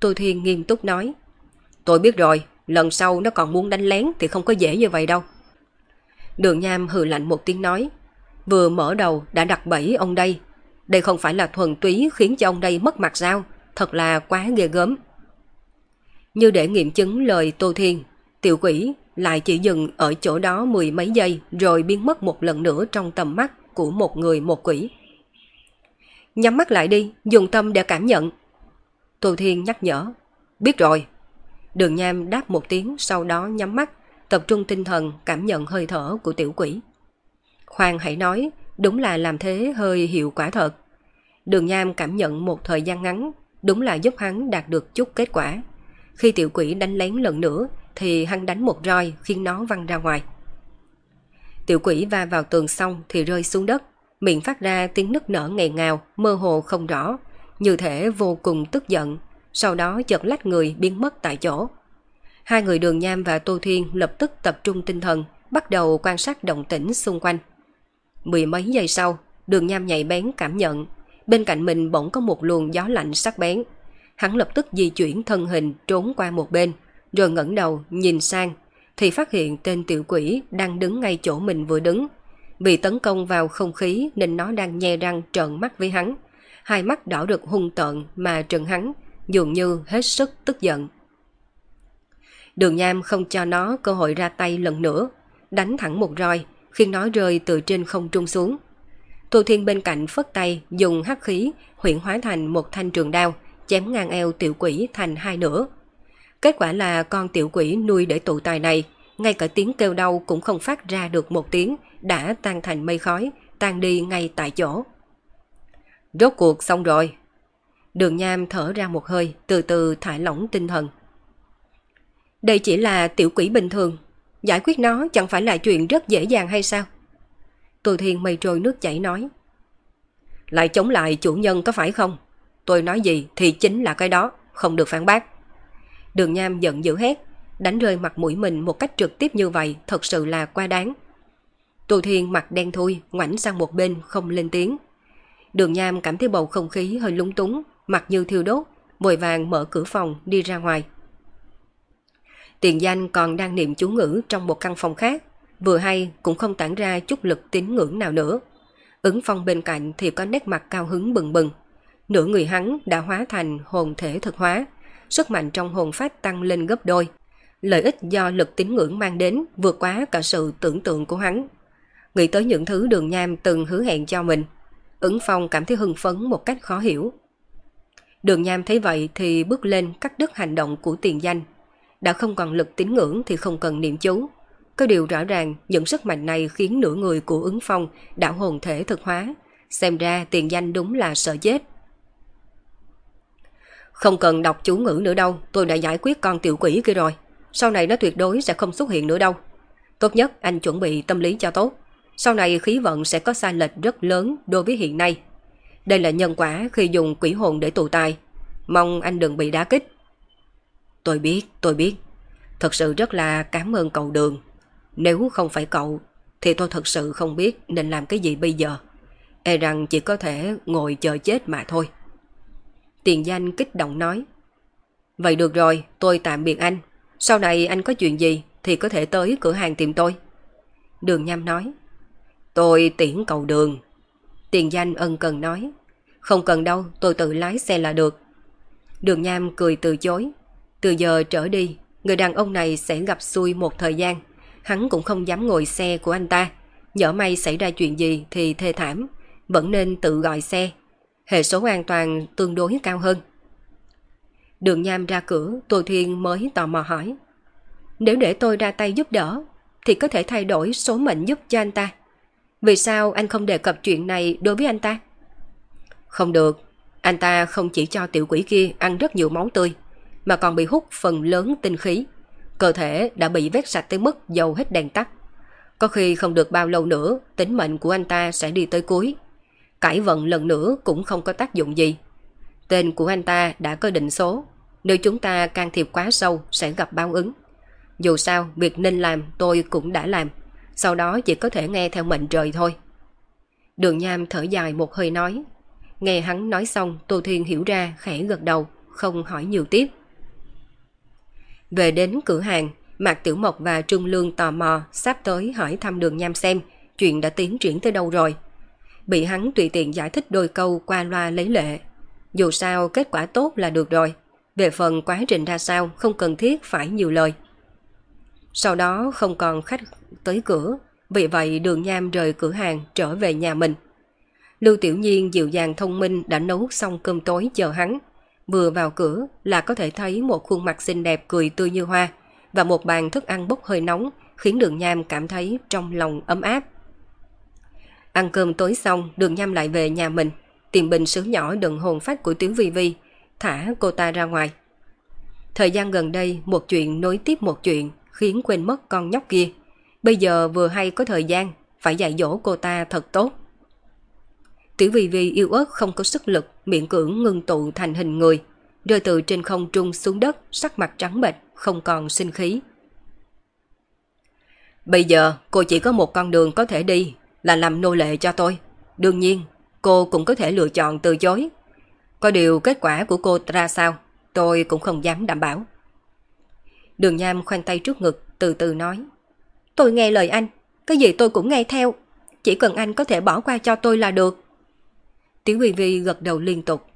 Tô Thiên nghiêm túc nói. Tôi biết rồi, lần sau nó còn muốn đánh lén thì không có dễ như vậy đâu. Đường Nham hừ lạnh một tiếng nói, vừa mở đầu đã đặt bẫy ông đây. Đây không phải là thuần túy khiến cho ông đây mất mặt sao, thật là quá ghê gớm. Như để nghiệm chứng lời Tô Thiên, tiểu quỷ lại chỉ dừng ở chỗ đó mười mấy giây rồi biến mất một lần nữa trong tầm mắt của một người một quỷ. Nhắm mắt lại đi, dùng tâm để cảm nhận. Tô Thiên nhắc nhở. Biết rồi, Đường Nham đáp một tiếng sau đó nhắm mắt, tập trung tinh thần cảm nhận hơi thở của tiểu quỷ. Khoan hãy nói, đúng là làm thế hơi hiệu quả thật. Đường Nham cảm nhận một thời gian ngắn, đúng là giúp hắn đạt được chút kết quả. Khi tiểu quỷ đánh lén lần nữa, thì hắn đánh một roi khiến nó văng ra ngoài. Tiểu quỷ va vào tường xong thì rơi xuống đất, miệng phát ra tiếng nức nở nghẹn ngào, mơ hồ không rõ, như thể vô cùng tức giận, sau đó chợt lách người biến mất tại chỗ. Hai người đường nham và Tô Thiên lập tức tập trung tinh thần, bắt đầu quan sát động tĩnh xung quanh. Mười mấy giây sau, đường nham nhạy bén cảm nhận, bên cạnh mình bỗng có một luồng gió lạnh sắc bén. Hắn lập tức di chuyển thân hình trốn qua một bên, rồi ngẩng đầu nhìn sang, thì phát hiện tên tiểu quỷ đang đứng ngay chỗ mình vừa đứng. Vì tấn công vào không khí nên nó đang nhe răng trợn mắt với hắn. Hai mắt đỏ được hung tợn mà trừng hắn, dường như hết sức tức giận. Đường Nham không cho nó cơ hội ra tay lần nữa, đánh thẳng một roi, khiến nó rơi từ trên không trung xuống. Tô Thiên bên cạnh phất tay dùng hắc khí huyện hóa thành một thanh trường đao, chém ngang eo tiểu quỷ thành hai nửa. Kết quả là con tiểu quỷ nuôi để tụ tài này, ngay cả tiếng kêu đau cũng không phát ra được một tiếng, đã tan thành mây khói, tan đi ngay tại chỗ. Rốt cuộc xong rồi. Đường Nham thở ra một hơi, từ từ thả lỏng tinh thần. Đây chỉ là tiểu quỷ bình thường, giải quyết nó chẳng phải là chuyện rất dễ dàng hay sao? Tô Thiên mây trôi nước chảy nói. Lại chống lại chủ nhân có phải không? Tôi nói gì thì chính là cái đó, không được phản bác. Đường Nham giận dữ hét, đánh rơi mặt mũi mình một cách trực tiếp như vậy thật sự là quá đáng. Tù Thiên mặt đen thui, ngoảnh sang một bên không lên tiếng. Đường Nham cảm thấy bầu không khí hơi lúng túng, mặt như thiêu đốt, vội vàng mở cửa phòng đi ra ngoài. Tiền danh còn đang niệm chú ngữ trong một căn phòng khác, vừa hay cũng không tản ra chút lực tín ngưỡng nào nữa. Ứng phong bên cạnh thì có nét mặt cao hứng bừng bừng. Nửa người hắn đã hóa thành hồn thể thực hóa, sức mạnh trong hồn phách tăng lên gấp đôi. Lợi ích do lực tín ngưỡng mang đến vượt quá cả sự tưởng tượng của hắn. Nghĩ tới những thứ đường nham từng hứa hẹn cho mình, ứng phong cảm thấy hưng phấn một cách khó hiểu. Đường nham thấy vậy thì bước lên cắt đứt hành động của tiền danh. Đã không còn lực tín ngưỡng thì không cần niệm chú. Có điều rõ ràng những sức mạnh này khiến nửa người của ứng phong đã hồn thể thực hóa. Xem ra tiền danh đúng là sợ chết. Không cần đọc chú ngữ nữa đâu, tôi đã giải quyết con tiểu quỷ kia rồi. Sau này nó tuyệt đối sẽ không xuất hiện nữa đâu. Tốt nhất anh chuẩn bị tâm lý cho tốt. Sau này khí vận sẽ có sai lệch rất lớn đối với hiện nay. Đây là nhân quả khi dùng quỷ hồn để tụ tài. Mong anh đừng bị đá kích. Tôi biết, tôi biết. Thật sự rất là cảm ơn cậu đường. Nếu không phải cậu, thì tôi thật sự không biết nên làm cái gì bây giờ. E rằng chỉ có thể ngồi chờ chết mà thôi. Tiền danh kích động nói. Vậy được rồi, tôi tạm biệt anh. Sau này anh có chuyện gì thì có thể tới cửa hàng tìm tôi. Đường Nham nói. Tôi tiễn cầu đường. Tiền danh ân cần nói. Không cần đâu, tôi tự lái xe là được. Đường Nham cười từ chối. Từ giờ trở đi, người đàn ông này sẽ gặp xui một thời gian. Hắn cũng không dám ngồi xe của anh ta. Nhỡ may xảy ra chuyện gì thì thê thảm. Vẫn nên tự gọi xe. Hệ số an toàn tương đối cao hơn. Đường Nham ra cửa, Tô Thiên mới tò mò hỏi. Nếu để tôi ra tay giúp đỡ, thì có thể thay đổi số mệnh giúp cho anh ta. Vì sao anh không đề cập chuyện này đối với anh ta? Không được, anh ta không chỉ cho tiểu quỷ kia ăn rất nhiều máu tươi, mà còn bị hút phần lớn tinh khí. Cơ thể đã bị vét sạch tới mức dầu hết đèn tắt. Có khi không được bao lâu nữa, tính mệnh của anh ta sẽ đi tới cuối. Cải vận lần nữa cũng không có tác dụng gì. Tên của anh ta đã có định số. Nếu chúng ta can thiệp quá sâu sẽ gặp báo ứng. Dù sao, việc nên làm tôi cũng đã làm. Sau đó chỉ có thể nghe theo mệnh trời thôi. Đường Nham thở dài một hơi nói. Nghe hắn nói xong, Tô Thiên hiểu ra khẽ gật đầu, không hỏi nhiều tiếp. Về đến cửa hàng, Mạc Tiểu Mộc và Trung Lương tò mò sắp tới hỏi thăm đường Nham xem chuyện đã tiến triển tới đâu rồi. Bị hắn tùy tiện giải thích đôi câu qua loa lấy lệ. Dù sao kết quả tốt là được rồi. Về phần quá trình ra sao không cần thiết phải nhiều lời. Sau đó không còn khách tới cửa, vì vậy đường nham rời cửa hàng trở về nhà mình. Lưu Tiểu Nhiên dịu dàng thông minh đã nấu xong cơm tối chờ hắn. Vừa vào cửa là có thể thấy một khuôn mặt xinh đẹp cười tươi như hoa và một bàn thức ăn bốc hơi nóng khiến đường nham cảm thấy trong lòng ấm áp. Ăn cơm tối xong, đường nham lại về nhà mình, tìm bình sứ nhỏ đựng hồn phách của Tiểu Vi Vi, thả cô ta ra ngoài. Thời gian gần đây, một chuyện nối tiếp một chuyện, khiến quên mất con nhóc kia. Bây giờ vừa hay có thời gian, phải dạy dỗ cô ta thật tốt. Tiểu vi vi yêu ớt không có sức lực, miệng cưỡng ngưng tụ thành hình người, rơi từ trên không trung xuống đất, sắc mặt trắng bệch, không còn sinh khí. Bây giờ cô chỉ có một con đường có thể đi, là làm nô lệ cho tôi. Đương nhiên, cô cũng có thể lựa chọn từ chối. Có điều kết quả của cô ra sao, tôi cũng không dám đảm bảo. Đường Nham khoanh tay trước ngực, từ từ nói. Tôi nghe lời anh, cái gì tôi cũng nghe theo. Chỉ cần anh có thể bỏ qua cho tôi là được. Tiểu Vi Vi gật đầu liên tục.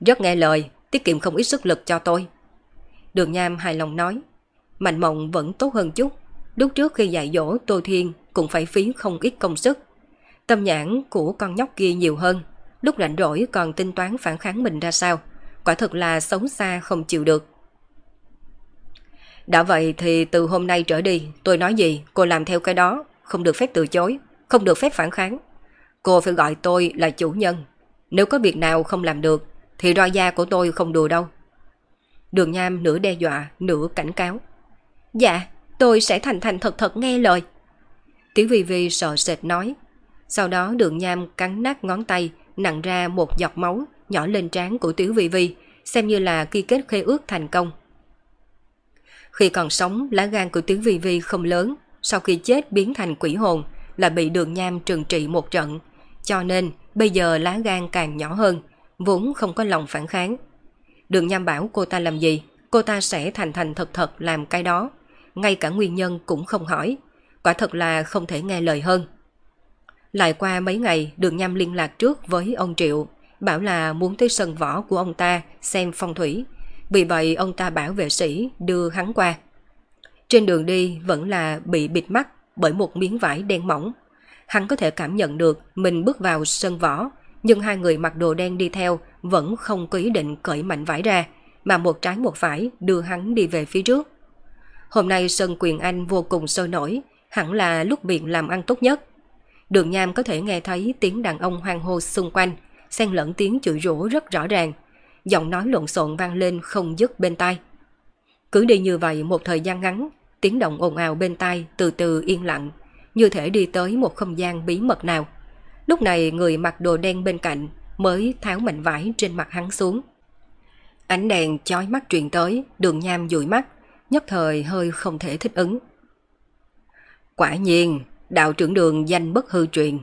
Rất nghe lời, tiết kiệm không ít sức lực cho tôi. Đường Nham hài lòng nói. Mạnh mộng vẫn tốt hơn chút. Lúc trước khi dạy dỗ Tô Thiên cũng phải phí không ít công sức. Tâm nhãn của con nhóc kia nhiều hơn. Lúc rảnh rỗi còn tính toán phản kháng mình ra sao. Quả thật là sống xa không chịu được. Đã vậy thì từ hôm nay trở đi, tôi nói gì, cô làm theo cái đó, không được phép từ chối, không được phép phản kháng. Cô phải gọi tôi là chủ nhân. Nếu có việc nào không làm được, thì roi da của tôi không đùa đâu. Đường Nham nửa đe dọa, nửa cảnh cáo. Dạ, tôi sẽ thành thành thật thật nghe lời. Tiểu Vi Vi sợ sệt nói. Sau đó đường Nham cắn nát ngón tay, nặng ra một giọt máu nhỏ lên trán của Tiểu Vi Vi, xem như là ký kết khế ước thành công. Khi còn sống, lá gan của Tiểu Vi Vi không lớn, sau khi chết biến thành quỷ hồn là bị đường nham trừng trị một trận, cho nên bây giờ lá gan càng nhỏ hơn, vốn không có lòng phản kháng. Đường nham bảo cô ta làm gì, cô ta sẽ thành thành thật thật làm cái đó, ngay cả nguyên nhân cũng không hỏi, quả thật là không thể nghe lời hơn. Lại qua mấy ngày, đường nham liên lạc trước với ông Triệu, bảo là muốn tới sân võ của ông ta xem phong thủy, vì vậy ông ta bảo vệ sĩ đưa hắn qua. Trên đường đi vẫn là bị bịt mắt bởi một miếng vải đen mỏng. Hắn có thể cảm nhận được mình bước vào sân võ, nhưng hai người mặc đồ đen đi theo vẫn không có ý định cởi mảnh vải ra, mà một trái một phải đưa hắn đi về phía trước. Hôm nay sân quyền Anh vô cùng sôi nổi, hẳn là lúc biện làm ăn tốt nhất. Đường Nham có thể nghe thấy tiếng đàn ông hoang hô xung quanh, xen lẫn tiếng chửi rủa rất rõ ràng. Giọng nói lộn xộn vang lên không dứt bên tai. Cứ đi như vậy một thời gian ngắn, tiếng động ồn ào bên tai từ từ yên lặng, như thể đi tới một không gian bí mật nào. Lúc này người mặc đồ đen bên cạnh mới tháo mảnh vải trên mặt hắn xuống. Ánh đèn chói mắt truyền tới, đường nham dụi mắt, nhất thời hơi không thể thích ứng. Quả nhiên, đạo trưởng đường danh bất hư truyền.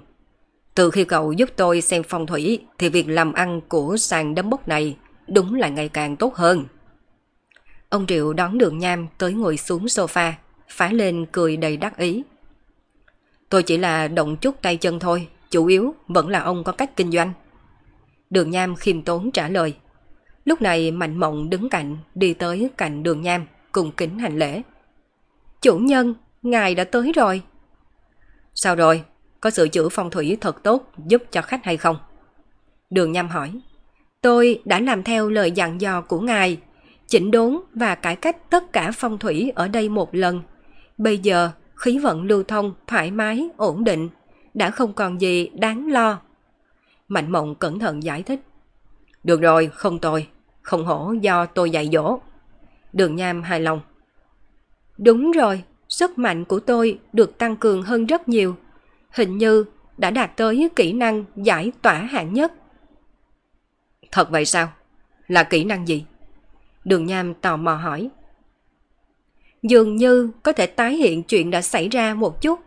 Từ khi cậu giúp tôi xem phong thủy thì việc làm ăn của sàn đấm bốc này đúng là ngày càng tốt hơn. Ông Triệu đón đường nham tới ngồi xuống sofa, phá lên cười đầy đắc ý. Tôi chỉ là động chút tay chân thôi, chủ yếu vẫn là ông có cách kinh doanh. Đường nham khiêm tốn trả lời. Lúc này Mạnh Mộng đứng cạnh, đi tới cạnh đường nham, cùng kính hành lễ. Chủ nhân, ngài đã tới rồi. Sao rồi, có sự chữa phong thủy thật tốt giúp cho khách hay không? Đường nham hỏi. Tôi đã làm theo lời dặn dò của ngài, chỉnh đốn và cải cách tất cả phong thủy ở đây một lần. Bây giờ, khí vận lưu thông thoải mái, ổn định, đã không còn gì đáng lo. Mạnh mộng cẩn thận giải thích. Được rồi, không tồi không hổ do tôi dạy dỗ. Đường Nham hài lòng. Đúng rồi, sức mạnh của tôi được tăng cường hơn rất nhiều. Hình như đã đạt tới kỹ năng giải tỏa hạng nhất. Thật vậy sao? Là kỹ năng gì? Đường Nham tò mò hỏi. Dường như có thể tái hiện chuyện đã xảy ra một chút.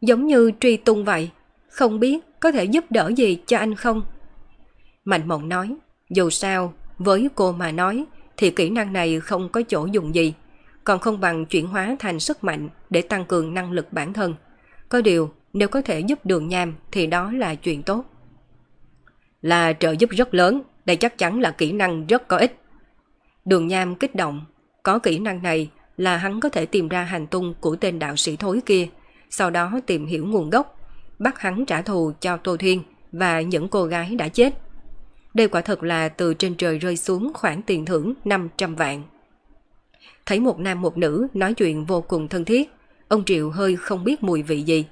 Giống như truy tung vậy. Không biết có thể giúp đỡ gì cho anh không? Mạnh mộng nói. Dù sao, với cô mà nói thì kỹ năng này không có chỗ dùng gì. Còn không bằng chuyển hóa thành sức mạnh để tăng cường năng lực bản thân. Có điều, nếu có thể giúp đường nham thì đó là chuyện tốt. Là trợ giúp rất lớn, đây chắc chắn là kỹ năng rất có ích. Đường Nham kích động, có kỹ năng này là hắn có thể tìm ra hành tung của tên đạo sĩ thối kia, sau đó tìm hiểu nguồn gốc, bắt hắn trả thù cho Tô Thiên và những cô gái đã chết. Đây quả thật là từ trên trời rơi xuống khoản tiền thưởng 500 vạn. Thấy một nam một nữ nói chuyện vô cùng thân thiết, ông Triệu hơi không biết mùi vị gì.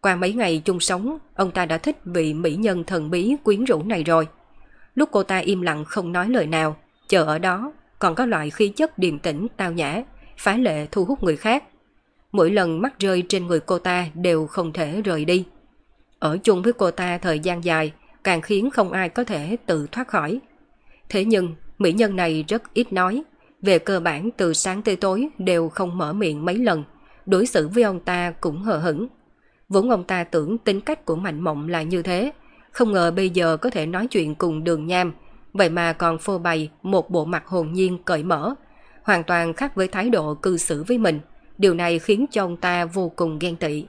Qua mấy ngày chung sống, ông ta đã thích vị mỹ nhân thần bí quyến rũ này rồi. Lúc cô ta im lặng không nói lời nào, chờ ở đó còn có loại khí chất điềm tĩnh tao nhã, phá lệ thu hút người khác. Mỗi lần mắt rơi trên người cô ta đều không thể rời đi. ở chung với cô ta thời gian dài càng khiến không ai có thể tự thoát khỏi. Thế nhưng, mỹ nhân này rất ít nói, về cơ bản từ sáng tới tối đều không mở miệng mấy lần, đối xử với ông ta cũng hờ hững. Vốn ông ta tưởng tính cách của Mạnh Mộng là như thế, không ngờ bây giờ có thể nói chuyện cùng đường nham, vậy mà còn phô bày một bộ mặt hồn nhiên cởi mở, hoàn toàn khác với thái độ cư xử với mình. Điều này khiến cho ông ta vô cùng ghen tị.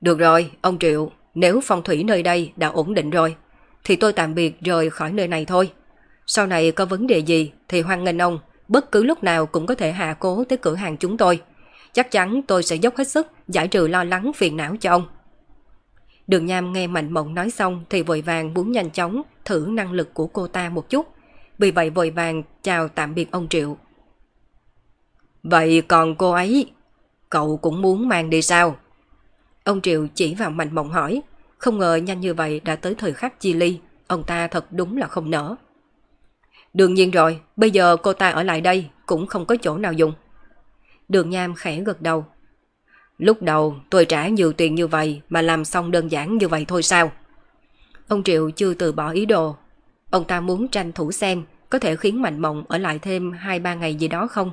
Được rồi, ông Triệu, nếu phong thủy nơi đây đã ổn định rồi, thì tôi tạm biệt rời khỏi nơi này thôi. Sau này có vấn đề gì thì hoan nghênh ông, bất cứ lúc nào cũng có thể hạ cố tới cửa hàng chúng tôi. Chắc chắn tôi sẽ dốc hết sức giải trừ lo lắng phiền não cho ông. Đường Nham nghe Mạnh Mộng nói xong thì vội vàng muốn nhanh chóng thử năng lực của cô ta một chút. Vì vậy vội vàng chào tạm biệt ông Triệu. Vậy còn cô ấy, cậu cũng muốn mang đi sao? Ông Triệu chỉ vào Mạnh Mộng hỏi, không ngờ nhanh như vậy đã tới thời khắc chia ly, ông ta thật đúng là không nỡ. Đương nhiên rồi, bây giờ cô ta ở lại đây cũng không có chỗ nào dùng. Đường Nham khẽ gật đầu. Lúc đầu tôi trả nhiều tiền như vậy mà làm xong đơn giản như vậy thôi sao? Ông Triệu chưa từ bỏ ý đồ. Ông ta muốn tranh thủ xem có thể khiến Mạnh Mộng ở lại thêm 2-3 ngày gì đó không?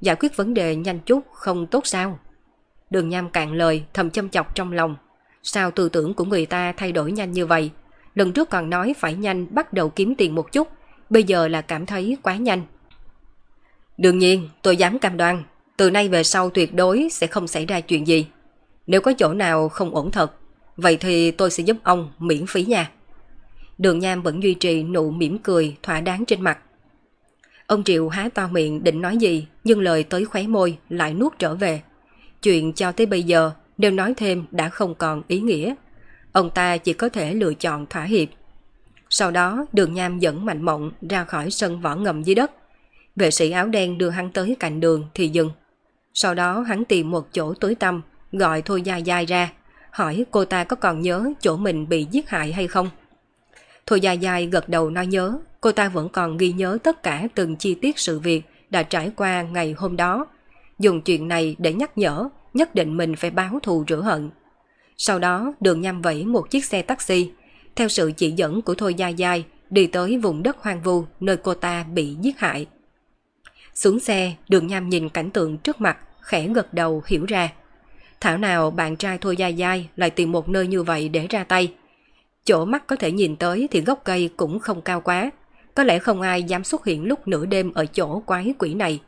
Giải quyết vấn đề nhanh chút không tốt sao? Đường Nham cạn lời thầm châm chọc trong lòng. Sao tư tưởng của người ta thay đổi nhanh như vậy? Lần trước còn nói phải nhanh bắt đầu kiếm tiền một chút, bây giờ là cảm thấy quá nhanh. Đương nhiên, tôi dám cam đoan, từ nay về sau tuyệt đối sẽ không xảy ra chuyện gì. Nếu có chỗ nào không ổn thật, vậy thì tôi sẽ giúp ông miễn phí nha. Đường Nham vẫn duy trì nụ mỉm cười thỏa đáng trên mặt. Ông Triệu há to miệng định nói gì, nhưng lời tới khóe môi lại nuốt trở về. Chuyện cho tới bây giờ, nếu nói thêm đã không còn ý nghĩa. Ông ta chỉ có thể lựa chọn thỏa hiệp. Sau đó, đường nham dẫn Mạnh Mộng ra khỏi sân võ ngầm dưới đất. Vệ sĩ áo đen đưa hắn tới cạnh đường thì dừng. Sau đó hắn tìm một chỗ tối tăm, gọi Thôi Gia Giai ra, hỏi cô ta có còn nhớ chỗ mình bị giết hại hay không. Thôi Gia Giai gật đầu nói nhớ, cô ta vẫn còn ghi nhớ tất cả từng chi tiết sự việc đã trải qua ngày hôm đó. Dùng chuyện này để nhắc nhở, nhất định mình phải báo thù rửa hận. Sau đó đường nhăm vẫy một chiếc xe taxi, theo sự chỉ dẫn của Thôi Gia Giai, đi tới vùng đất hoang vu nơi cô ta bị giết hại. Xuống xe, đường nham nhìn cảnh tượng trước mặt, khẽ gật đầu hiểu ra. Thảo nào bạn trai Thôi Gia Giai lại tìm một nơi như vậy để ra tay. Chỗ mắt có thể nhìn tới thì gốc cây cũng không cao quá. Có lẽ không ai dám xuất hiện lúc nửa đêm ở chỗ quái quỷ này.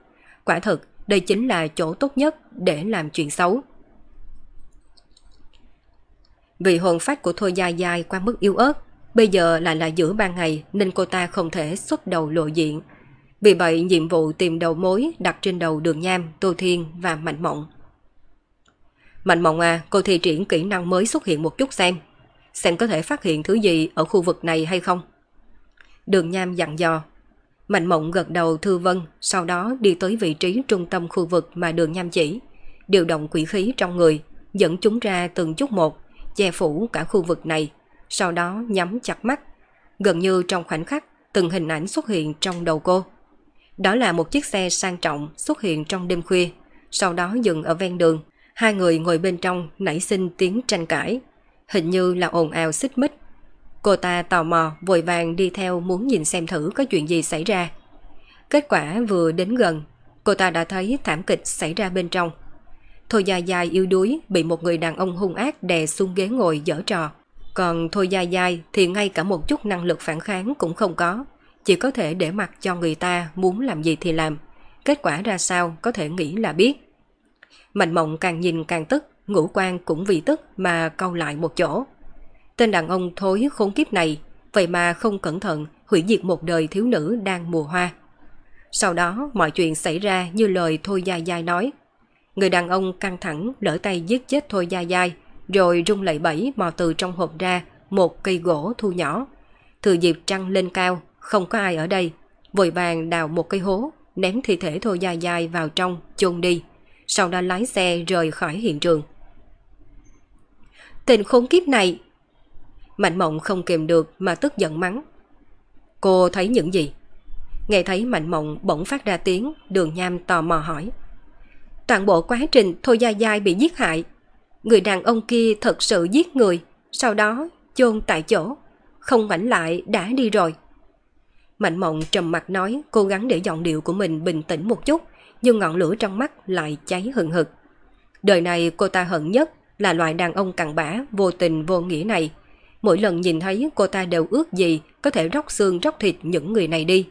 Quả thật, đây chính là chỗ tốt nhất để làm chuyện xấu. Vì hồn phách của Thôi Gia Giai qua mức yếu ớt, bây giờ lại là giữa ban ngày nên cô ta không thể xuất đầu lộ diện. Vì vậy nhiệm vụ tìm đầu mối đặt trên đầu đường nham, Tô Thiên và Mạnh Mộng. Mạnh Mộng à, cô thi triển kỹ năng mới xuất hiện một chút xem. Xem có thể phát hiện thứ gì ở khu vực này hay không. Đường nham dặn dò. Mạnh Mộng gật đầu thư vân, sau đó đi tới vị trí trung tâm khu vực mà đường nham chỉ. Điều động quỷ khí trong người, dẫn chúng ra từng chút một, che phủ cả khu vực này, sau đó nhắm chặt mắt. Gần như trong khoảnh khắc, từng hình ảnh xuất hiện trong đầu cô. Đó là một chiếc xe sang trọng xuất hiện trong đêm khuya, sau đó dừng ở ven đường. Hai người ngồi bên trong nảy sinh tiếng tranh cãi, hình như là ồn ào xích mích. Cô ta tò mò vội vàng đi theo muốn nhìn xem thử có chuyện gì xảy ra. Kết quả vừa đến gần, cô ta đã thấy thảm kịch xảy ra bên trong. Thôi Gia Giai yêu đuối bị một người đàn ông hung ác đè xuống ghế ngồi dở trò. Còn Thôi Gia Giai thì ngay cả một chút năng lực phản kháng cũng không có. Chỉ có thể để mặc cho người ta muốn làm gì thì làm. Kết quả ra sao có thể nghĩ là biết. Mạnh mộng càng nhìn càng tức, ngũ quan cũng vì tức mà câu lại một chỗ. Tên đàn ông thối khốn kiếp này, vậy mà không cẩn thận hủy diệt một đời thiếu nữ đang mùa hoa. Sau đó mọi chuyện xảy ra như lời Thôi Gia Giai nói. Người đàn ông căng thẳng lỡ tay giết chết Thôi Gia Giai, rồi rung lẩy bẩy mò từ trong hộp ra một cây gỗ thu nhỏ. Thừa dịp trăng lên cao, không có ai ở đây, vội vàng đào một cây hố, ném thi thể Thôi Gia Giai vào trong, chôn đi, sau đó lái xe rời khỏi hiện trường. Tình khốn kiếp này! Mạnh mộng không kìm được mà tức giận mắng. Cô thấy những gì? Nghe thấy Mạnh Mộng bỗng phát ra tiếng, đường nham tò mò hỏi. Toàn bộ quá trình Thôi Gia Giai bị giết hại. người đàn ông kia thật sự giết người, sau đó chôn tại chỗ, không ngoảnh lại đã đi rồi. Mạnh mộng trầm mặt nói, cố gắng để giọng điệu của mình bình tĩnh một chút, nhưng ngọn lửa trong mắt lại cháy hừng hực. Đời này cô ta hận nhất là loại đàn ông cặn bã, vô tình vô nghĩa này. Mỗi lần nhìn thấy cô ta đều ước gì có thể róc xương róc thịt những người này đi.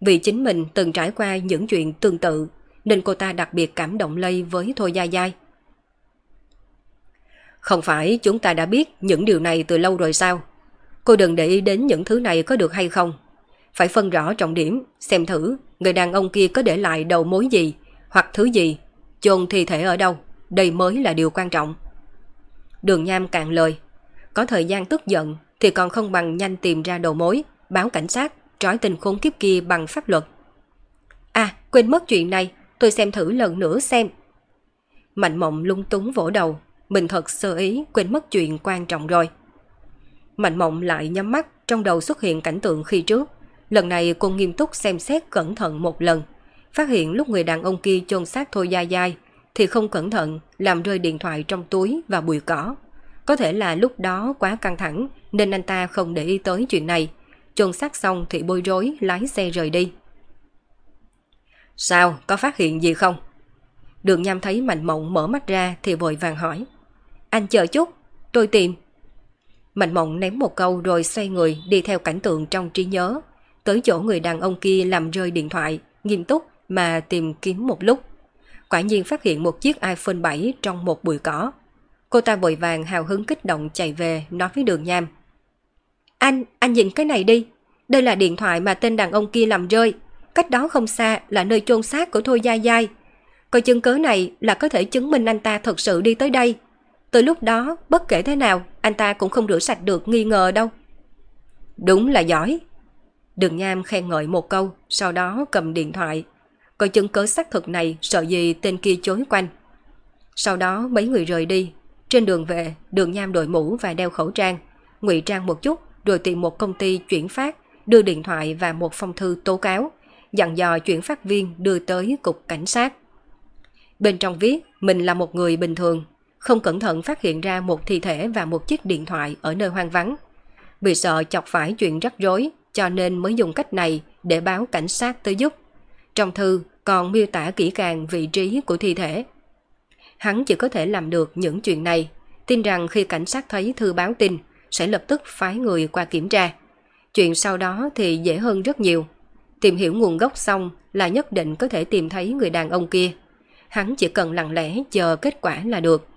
Vì chính mình từng trải qua những chuyện tương tự, nên cô ta đặc biệt cảm động lây với Thôi Gia Giai. Không phải chúng ta đã biết những điều này từ lâu rồi sao? Cô đừng để ý đến những thứ này có được hay không. Phải phân rõ trọng điểm, xem thử người đàn ông kia có để lại đầu mối gì, hoặc thứ gì, chôn thi thể ở đâu. Đây mới là điều quan trọng. Đường Nham cạn lời. Có thời gian tức giận thì còn không bằng nhanh tìm ra đầu mối, báo cảnh sát, trói tình khốn kiếp kia bằng pháp luật. À, quên mất chuyện này, tôi xem thử lần nữa xem. Mạnh mộng lung túng vỗ đầu, mình thật sơ ý quên mất chuyện quan trọng rồi. Mạnh mộng lại nhắm mắt, trong đầu xuất hiện cảnh tượng khi trước. Lần này cô nghiêm túc xem xét cẩn thận một lần. Phát hiện lúc người đàn ông kia chôn xác Thôi dai dai, thì không cẩn thận làm rơi điện thoại trong túi và bụi cỏ. Có thể là lúc đó quá căng thẳng nên anh ta không để ý tới chuyện này. Chôn xác xong thì bối rối lái xe rời đi. Sao, có phát hiện gì không? Đường Nham thấy Mạnh Mộng mở mắt ra thì vội vàng hỏi. Anh chờ chút, tôi tìm. Mạnh Mộng ném một câu rồi xoay người đi theo cảnh tượng trong trí nhớ. Tới chỗ người đàn ông kia làm rơi điện thoại, nghiêm túc mà tìm kiếm một lúc. Quả nhiên phát hiện một chiếc iPhone 7 trong một bụi cỏ. Cô ta vội vàng hào hứng kích động chạy về nói với đường nham. Anh, anh nhìn cái này đi. Đây là điện thoại mà tên đàn ông kia làm rơi. Cách đó không xa là nơi chôn xác của Thôi Giai Giai. Coi chứng cớ này là có thể chứng minh anh ta thật sự đi tới đây. Từ lúc đó, bất kể thế nào, anh ta cũng không rửa sạch được nghi ngờ đâu. Đúng là giỏi. Đường Nham khen ngợi một câu, sau đó cầm điện thoại. Coi chứng cớ xác thực này sợ gì tên kia chối quanh. Sau đó mấy người rời đi. Trên đường về, đường Nham đội mũ và đeo khẩu trang. ngụy trang một chút rồi tìm một công ty chuyển phát, đưa điện thoại và một phong thư tố cáo, dặn dò chuyển phát viên đưa tới cục cảnh sát. Bên trong viết mình là một người bình thường, không cẩn thận phát hiện ra một thi thể và một chiếc điện thoại ở nơi hoang vắng. Vì sợ chọc phải chuyện rắc rối, cho nên mới dùng cách này để báo cảnh sát tới giúp. Trong thư còn miêu tả kỹ càng vị trí của thi thể. Hắn chỉ có thể làm được những chuyện này, tin rằng khi cảnh sát thấy thư báo tin, sẽ lập tức phái người qua kiểm tra. Chuyện sau đó thì dễ hơn rất nhiều. Tìm hiểu nguồn gốc xong là nhất định có thể tìm thấy người đàn ông kia. Hắn chỉ cần lặng lẽ chờ kết quả là được.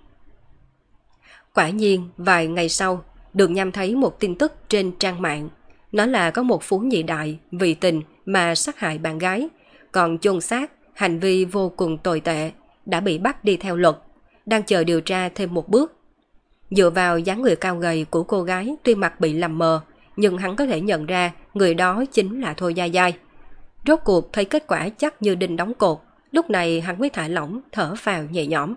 Quả nhiên, vài ngày sau, được nhằm thấy một tin tức trên trang mạng. Nó là có một phú nhị đại vì tình mà sát hại bạn gái, còn chôn xác, hành vi vô cùng tồi tệ, đã bị bắt đi theo luật, đang chờ điều tra thêm một bước. Dựa vào dáng người cao gầy của cô gái tuy mặt bị lầm mờ, nhưng hắn có thể nhận ra người đó chính là Thôi Gia Giai. Rốt cuộc thấy kết quả chắc như đinh đóng cột, lúc này hắn mới thả lỏng, thở vào nhẹ nhõm.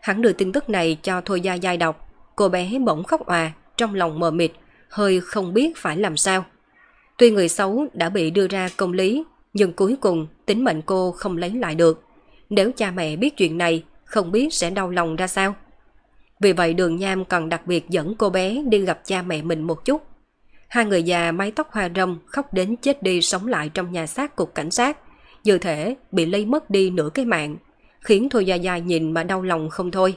Hắn đưa tin tức này cho Thôi Gia Giai đọc, cô bé bỗng khóc òa, trong lòng mờ mịt, hơi không biết phải làm sao. Tuy người xấu đã bị đưa ra công lý, nhưng cuối cùng tính mệnh cô không lấy lại được. Nếu cha mẹ biết chuyện này, không biết sẽ đau lòng ra sao. Vì vậy đường Nham còn đặc biệt dẫn cô bé đi gặp cha mẹ mình một chút. Hai người già mái tóc hoa râm khóc đến chết đi sống lại trong nhà xác cục cảnh sát, như thể bị lấy mất đi nửa cái mạng, khiến Thôi Gia Gia nhìn mà đau lòng không thôi.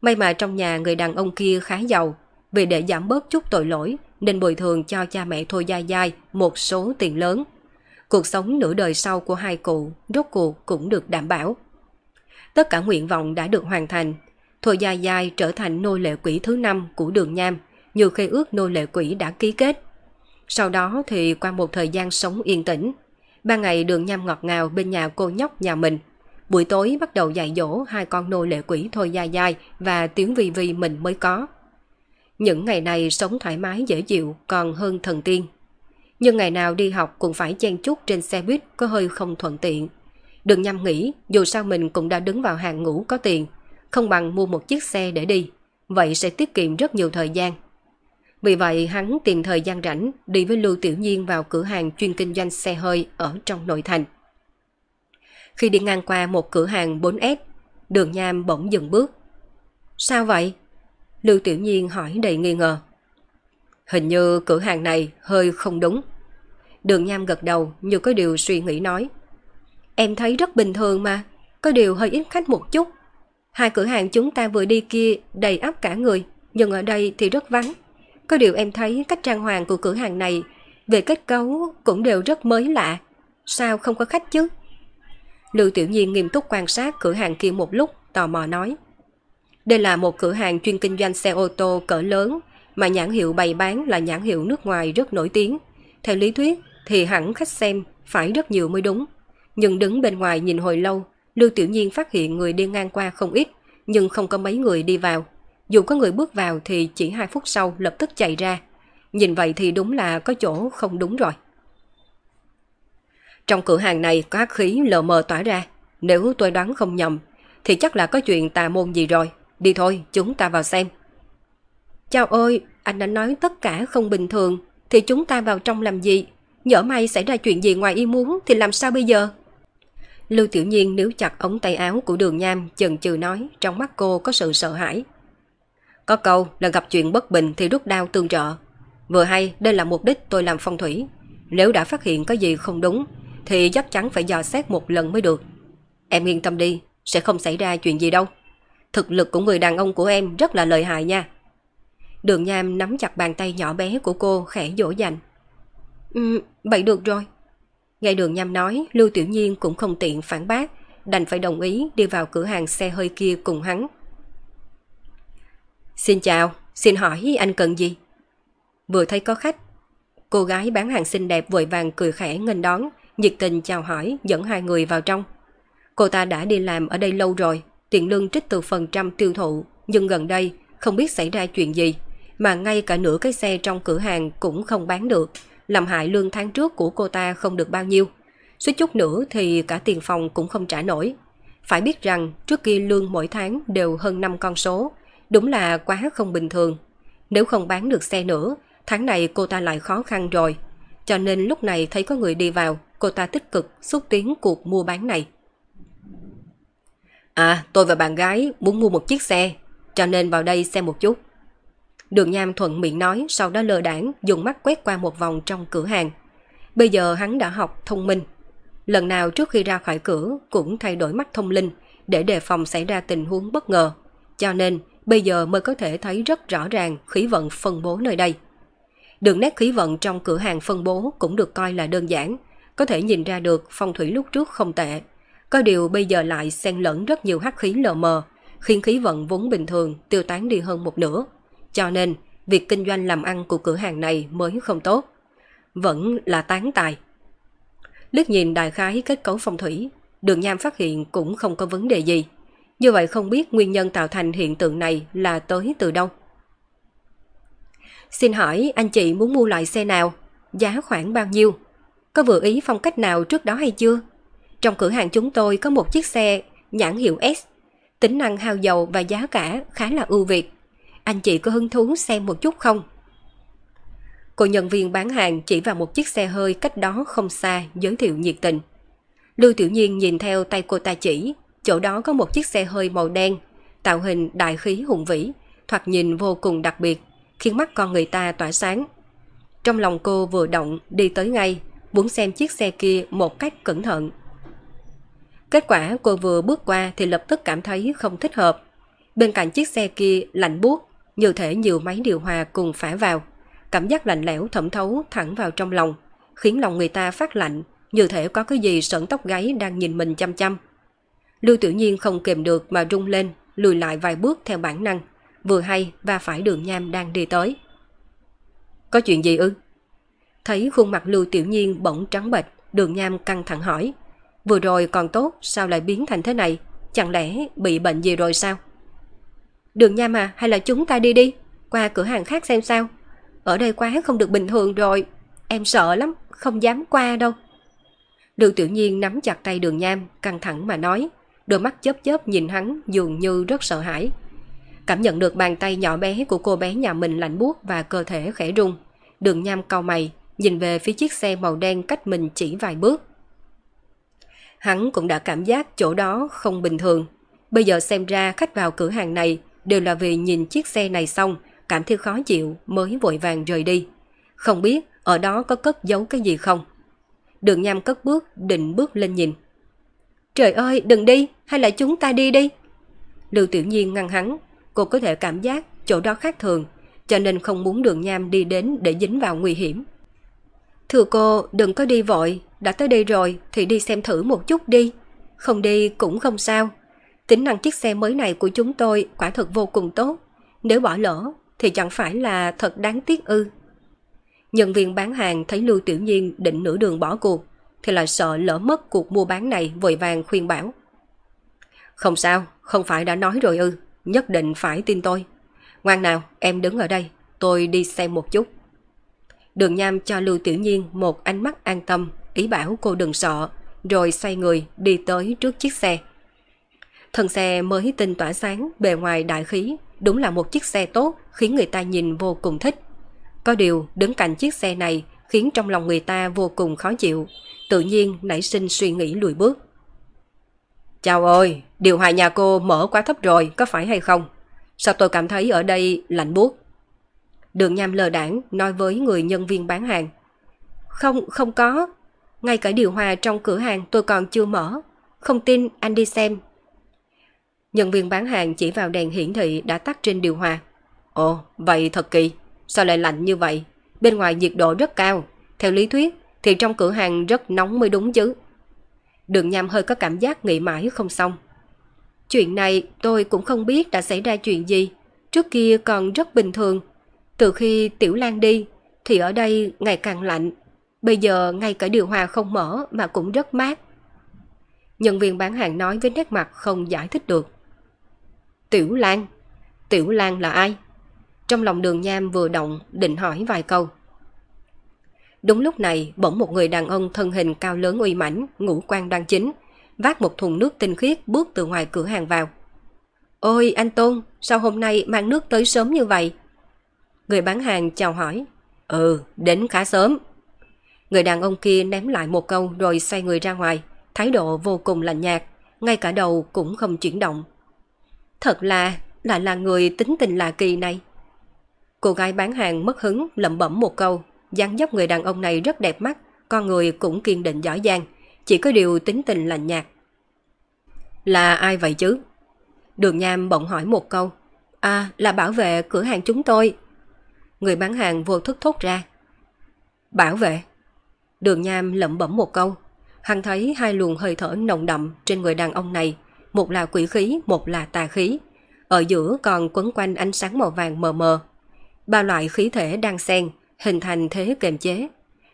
May mà trong nhà người đàn ông kia khá giàu, vì để giảm bớt chút tội lỗi nên bồi thường cho cha mẹ Thôi Gia Gia một số tiền lớn. Cuộc sống nửa đời sau của hai cụ rốt cuộc cũng được đảm bảo. Tất cả nguyện vọng đã được hoàn thành. Thôi Gia giai trở thành nô lệ quỷ thứ năm của đường Nham, như khê ước nô lệ quỷ đã ký kết. Sau đó thì qua một thời gian sống yên tĩnh, ban ngày đường Nham ngọt ngào bên nhà cô nhóc nhà mình. Buổi tối bắt đầu dạy dỗ hai con nô lệ quỷ Thôi Gia giai và tiếng vi vi mình mới có. Những ngày này sống thoải mái dễ chịu còn hơn thần tiên. Nhưng ngày nào đi học cũng phải chen chút trên xe buýt có hơi không thuận tiện. Đừng nhằm nghĩ dù sao mình cũng đã đứng vào hàng ngũ có tiền, không bằng mua một chiếc xe để đi. Vậy sẽ tiết kiệm rất nhiều thời gian. Vì vậy hắn tìm thời gian rảnh đi với Lưu Tiểu Nhiên vào cửa hàng chuyên kinh doanh xe hơi ở trong nội thành. Khi đi ngang qua một cửa hàng 4S, đường nham bỗng dừng bước. Sao vậy? Lưu Tiểu Nhiên hỏi đầy nghi ngờ. Hình như cửa hàng này hơi không đúng. Đường Nham gật đầu như có điều suy nghĩ nói. Em thấy rất bình thường mà, có điều hơi ít khách một chút. Hai cửa hàng chúng ta vừa đi kia đầy ắp cả người, nhưng ở đây thì rất vắng. Có điều em thấy cách trang hoàng của cửa hàng này về kết cấu cũng đều rất mới lạ. Sao không có khách chứ? Lưu Tiểu Nhiên nghiêm túc quan sát cửa hàng kia một lúc, tò mò nói. Đây là một cửa hàng chuyên kinh doanh xe ô tô cỡ lớn, mà nhãn hiệu bày bán là nhãn hiệu nước ngoài rất nổi tiếng. Theo lý thuyết thì hẳn khách xem phải rất nhiều mới đúng. Nhưng đứng bên ngoài nhìn hồi lâu, Lưu Tiểu Nhiên phát hiện người đi ngang qua không ít, nhưng không có mấy người đi vào. Dù có người bước vào thì chỉ 2 phút sau lập tức chạy ra. Nhìn vậy thì đúng là có chỗ không đúng rồi. Trong cửa hàng này có khí lờ mờ tỏa ra. Nếu tôi đoán không nhầm, thì chắc là có chuyện tà môn gì rồi. Đi thôi, chúng ta vào xem. Chào ơi, anh đã nói tất cả không bình thường, thì chúng ta vào trong làm gì? Nhỡ may xảy ra chuyện gì ngoài ý muốn thì làm sao bây giờ? Lưu Tiểu Nhiên níu chặt ống tay áo của đường nham chần chừ nói trong mắt cô có sự sợ hãi. Có câu là gặp chuyện bất bình thì rút đao tương trợ. Vừa hay đây là mục đích tôi làm phong thủy. Nếu đã phát hiện có gì không đúng thì chắc chắn phải dò xét một lần mới được. Em yên tâm đi, sẽ không xảy ra chuyện gì đâu. Thực lực của người đàn ông của em rất là lợi hại nha. Đường Nham nắm chặt bàn tay nhỏ bé của cô khẽ dỗ dành. Ừ, vậy được rồi. Nghe đường nhằm nói, Lưu Tiểu Nhiên cũng không tiện phản bác, đành phải đồng ý đi vào cửa hàng xe hơi kia cùng hắn. Xin chào, xin hỏi anh cần gì? Vừa thấy có khách, cô gái bán hàng xinh đẹp vội vàng cười khẽ nghênh đón, nhiệt tình chào hỏi dẫn hai người vào trong. Cô ta đã đi làm ở đây lâu rồi, tiền lương trích từ phần trăm tiêu thụ, nhưng gần đây không biết xảy ra chuyện gì, mà ngay cả nửa cái xe trong cửa hàng cũng không bán được, làm hại lương tháng trước của cô ta không được bao nhiêu. Suýt chút nữa thì cả tiền phòng cũng không trả nổi. Phải biết rằng trước kia lương mỗi tháng đều hơn 5 con số, đúng là quá không bình thường. Nếu không bán được xe nữa, tháng này cô ta lại khó khăn rồi. Cho nên lúc này thấy có người đi vào, cô ta tích cực xúc tiến cuộc mua bán này. À, tôi và bạn gái muốn mua một chiếc xe, cho nên vào đây xem một chút. Đường Nham thuận miệng nói, sau đó lơ đảng dùng mắt quét qua một vòng trong cửa hàng. Bây giờ hắn đã học thông minh. Lần nào trước khi ra khỏi cửa cũng thay đổi mắt thông linh để đề phòng xảy ra tình huống bất ngờ. Cho nên bây giờ mới có thể thấy rất rõ ràng khí vận phân bố nơi đây. Đường nét khí vận trong cửa hàng phân bố cũng được coi là đơn giản, có thể nhìn ra được phong thủy lúc trước không tệ. Có điều bây giờ lại xen lẫn rất nhiều hắc khí lờ mờ, khiến khí vận vốn bình thường tiêu tán đi hơn một nửa. Cho nên, việc kinh doanh làm ăn của cửa hàng này mới không tốt. Vẫn là tán tài. Liếc nhìn đại khái kết cấu phong thủy, đường nham phát hiện cũng không có vấn đề gì. Như vậy không biết nguyên nhân tạo thành hiện tượng này là tới từ đâu. Xin hỏi anh chị muốn mua loại xe nào? Giá khoảng bao nhiêu? Có vừa ý phong cách nào trước đó hay chưa? Trong cửa hàng chúng tôi có một chiếc xe nhãn hiệu S. Tính năng hao dầu và giá cả khá là ưu việt. Anh chị có hứng thú xem một chút không? Cô nhân viên bán hàng chỉ vào một chiếc xe hơi cách đó không xa giới thiệu nhiệt tình. Lưu Tiểu Nhiên nhìn theo tay cô ta chỉ, chỗ đó có một chiếc xe hơi màu đen, tạo hình đại khí hùng vĩ, thoạt nhìn vô cùng đặc biệt, khiến mắt con người ta tỏa sáng. Trong lòng cô vừa động đi tới ngay, muốn xem chiếc xe kia một cách cẩn thận. Kết quả cô vừa bước qua thì lập tức cảm thấy không thích hợp. Bên cạnh chiếc xe kia lạnh buốt, như thể nhiều máy điều hòa cùng phả vào. Cảm giác lạnh lẽo thẩm thấu thẳng vào trong lòng, khiến lòng người ta phát lạnh, như thể có cái gì sợn tóc gáy đang nhìn mình chăm chăm. Lưu Tiểu Nhiên không kềm được mà rung lên, lùi lại vài bước theo bản năng, vừa hay và phải đường nham đang đi tới. Có chuyện gì ư? Thấy khuôn mặt Lưu Tiểu Nhiên bỗng trắng bệch, đường nham căng thẳng hỏi. Vừa rồi còn tốt, sao lại biến thành thế này? Chẳng lẽ bị bệnh gì rồi sao? Đường nha à, hay là chúng ta đi đi, qua cửa hàng khác xem sao. Ở đây quá không được bình thường rồi, em sợ lắm, không dám qua đâu. đường Tiểu Nhiên nắm chặt tay đường nham, căng thẳng mà nói, đôi mắt chớp chớp nhìn hắn dường như rất sợ hãi. Cảm nhận được bàn tay nhỏ bé của cô bé nhà mình lạnh buốt và cơ thể khẽ rung. Đường nham cau mày, nhìn về phía chiếc xe màu đen cách mình chỉ vài bước. Hắn cũng đã cảm giác chỗ đó không bình thường. Bây giờ xem ra khách vào cửa hàng này đều là vì nhìn chiếc xe này xong, cảm thấy khó chịu mới vội vàng rời đi. Không biết ở đó có cất giấu cái gì không? Đường nham cất bước, định bước lên nhìn. Trời ơi, đừng đi, hay là chúng ta đi đi? Lưu Tiểu Nhiên ngăn hắn, cô có thể cảm giác chỗ đó khác thường, cho nên không muốn đường nham đi đến để dính vào nguy hiểm. Thưa cô, đừng có đi vội, đã tới đây rồi thì đi xem thử một chút đi. Không đi cũng không sao. Tính năng chiếc xe mới này của chúng tôi quả thật vô cùng tốt. Nếu bỏ lỡ thì chẳng phải là thật đáng tiếc ư. Nhân viên bán hàng thấy Lưu Tiểu Nhiên định nửa đường bỏ cuộc, thì lại sợ lỡ mất cuộc mua bán này vội vàng khuyên bảo. Không sao, không phải đã nói rồi ư, nhất định phải tin tôi. Ngoan nào, em đứng ở đây, tôi đi xem một chút. Đường Nham cho Lưu Tiểu Nhiên một ánh mắt an tâm, ý bảo cô đừng sợ, rồi xoay người đi tới trước chiếc xe. Thân xe mới tinh tỏa sáng, bề ngoài đại khí, đúng là một chiếc xe tốt, khiến người ta nhìn vô cùng thích. Có điều, đứng cạnh chiếc xe này khiến trong lòng người ta vô cùng khó chịu, tự nhiên nảy sinh suy nghĩ lùi bước. Chào ơi, điều hòa nhà cô mở quá thấp rồi, có phải hay không? Sao tôi cảm thấy ở đây lạnh buốt? Đường nham lờ đảng nói với người nhân viên bán hàng. Không, không có. Ngay cả điều hòa trong cửa hàng tôi còn chưa mở. Không tin, anh đi xem. Nhân viên bán hàng chỉ vào đèn hiển thị đã tắt trên điều hòa. Ồ, vậy thật kỳ. Sao lại lạnh như vậy? Bên ngoài nhiệt độ rất cao. Theo lý thuyết, thì trong cửa hàng rất nóng mới đúng chứ. Đường nham hơi có cảm giác nghĩ mãi không xong. Chuyện này tôi cũng không biết đã xảy ra chuyện gì. Trước kia còn rất bình thường. Từ khi Tiểu Lan đi, thì ở đây ngày càng lạnh. Bây giờ ngay cả điều hòa không mở mà cũng rất mát. Nhân viên bán hàng nói với nét mặt không giải thích được. Tiểu Lan? Tiểu Lan là ai? Trong lòng đường nham vừa động định hỏi vài câu. Đúng lúc này, bỗng một người đàn ông thân hình cao lớn uy mãnh, ngũ quan đoan chính, vác một thùng nước tinh khiết bước từ ngoài cửa hàng vào. Ôi anh Tôn, sao hôm nay mang nước tới sớm như vậy? Người bán hàng chào hỏi. Ừ, đến khá sớm. Người đàn ông kia ném lại một câu rồi xoay người ra ngoài, thái độ vô cùng lạnh nhạt, ngay cả đầu cũng không chuyển động. Thật là, lại là người tính tình lạ kỳ này. Cô gái bán hàng mất hứng lẩm bẩm một câu, dáng dấp người đàn ông này rất đẹp mắt, con người cũng kiên định giỏi giang, chỉ có điều tính tình lạnh nhạt. Là ai vậy chứ? Đường Nham bỗng hỏi một câu. À, là bảo vệ cửa hàng chúng tôi. Người bán hàng vô thức thốt ra. Bảo vệ? Đường Nham lẩm bẩm một câu. Hắn thấy hai luồng hơi thở nồng đậm trên người đàn ông này. Một là quỷ khí, một là tà khí. Ở giữa còn quấn quanh ánh sáng màu vàng mờ mờ. Ba loại khí thể đang xen, hình thành thế kềm chế.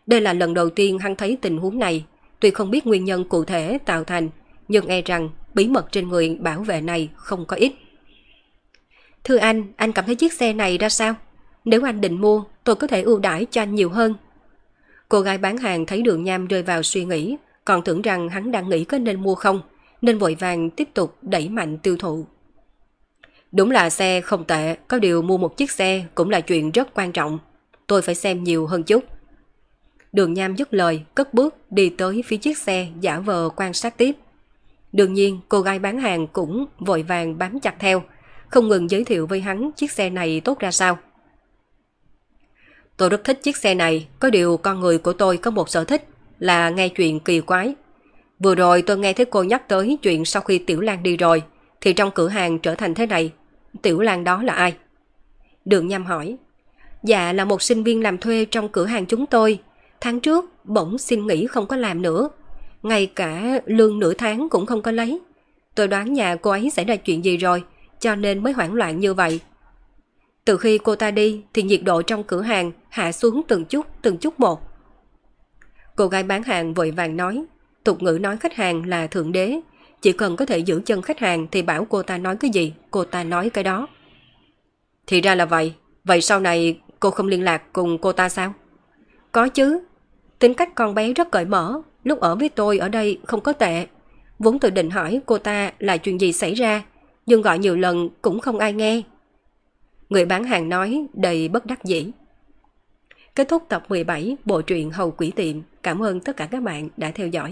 Đây là lần đầu tiên hắn thấy tình huống này, tuy không biết nguyên nhân cụ thể tạo thành, nhưng e rằng bí mật trên người bảo vệ này không có ít. Thưa anh, anh cảm thấy chiếc xe này ra sao? Nếu anh định mua, tôi có thể ưu đãi cho anh nhiều hơn. Cô gái bán hàng thấy đường nham rơi vào suy nghĩ, còn tưởng rằng hắn đang nghĩ có nên mua không, nên vội vàng tiếp tục đẩy mạnh tiêu thụ. Đúng là xe không tệ, có điều mua một chiếc xe cũng là chuyện rất quan trọng. Tôi phải xem nhiều hơn chút. Đường Nham dứt lời, cất bước đi tới phía chiếc xe giả vờ quan sát tiếp. Đương nhiên, cô gái bán hàng cũng vội vàng bám chặt theo, không ngừng giới thiệu với hắn chiếc xe này tốt ra sao. Tôi rất thích chiếc xe này, có điều con người của tôi có một sở thích là nghe chuyện kỳ quái. Vừa rồi tôi nghe thấy cô nhắc tới chuyện sau khi Tiểu Lan đi rồi, thì trong cửa hàng trở thành thế này. Tiểu Lan đó là ai? Đường Nham hỏi. Dạ là một sinh viên làm thuê trong cửa hàng chúng tôi. Tháng trước bỗng xin nghỉ không có làm nữa. Ngay cả lương nửa tháng cũng không có lấy. Tôi đoán nhà cô ấy xảy ra chuyện gì rồi, cho nên mới hoảng loạn như vậy. Từ khi cô ta đi thì nhiệt độ trong cửa hàng hạ xuống từng chút, từng chút một. Cô gái bán hàng vội vàng nói, tục ngữ nói khách hàng là thượng đế, chỉ cần có thể giữ chân khách hàng thì bảo cô ta nói cái gì, cô ta nói cái đó. Thì ra là vậy, vậy sau này cô không liên lạc cùng cô ta sao? Có chứ, tính cách con bé rất cởi mở, lúc ở với tôi ở đây không có tệ. Vốn tự định hỏi cô ta là chuyện gì xảy ra, nhưng gọi nhiều lần cũng không ai nghe. Người bán hàng nói đầy bất đắc dĩ. Kết thúc tập 17 bộ truyện Hầu Quỷ Tiệm. Cảm ơn tất cả các bạn đã theo dõi.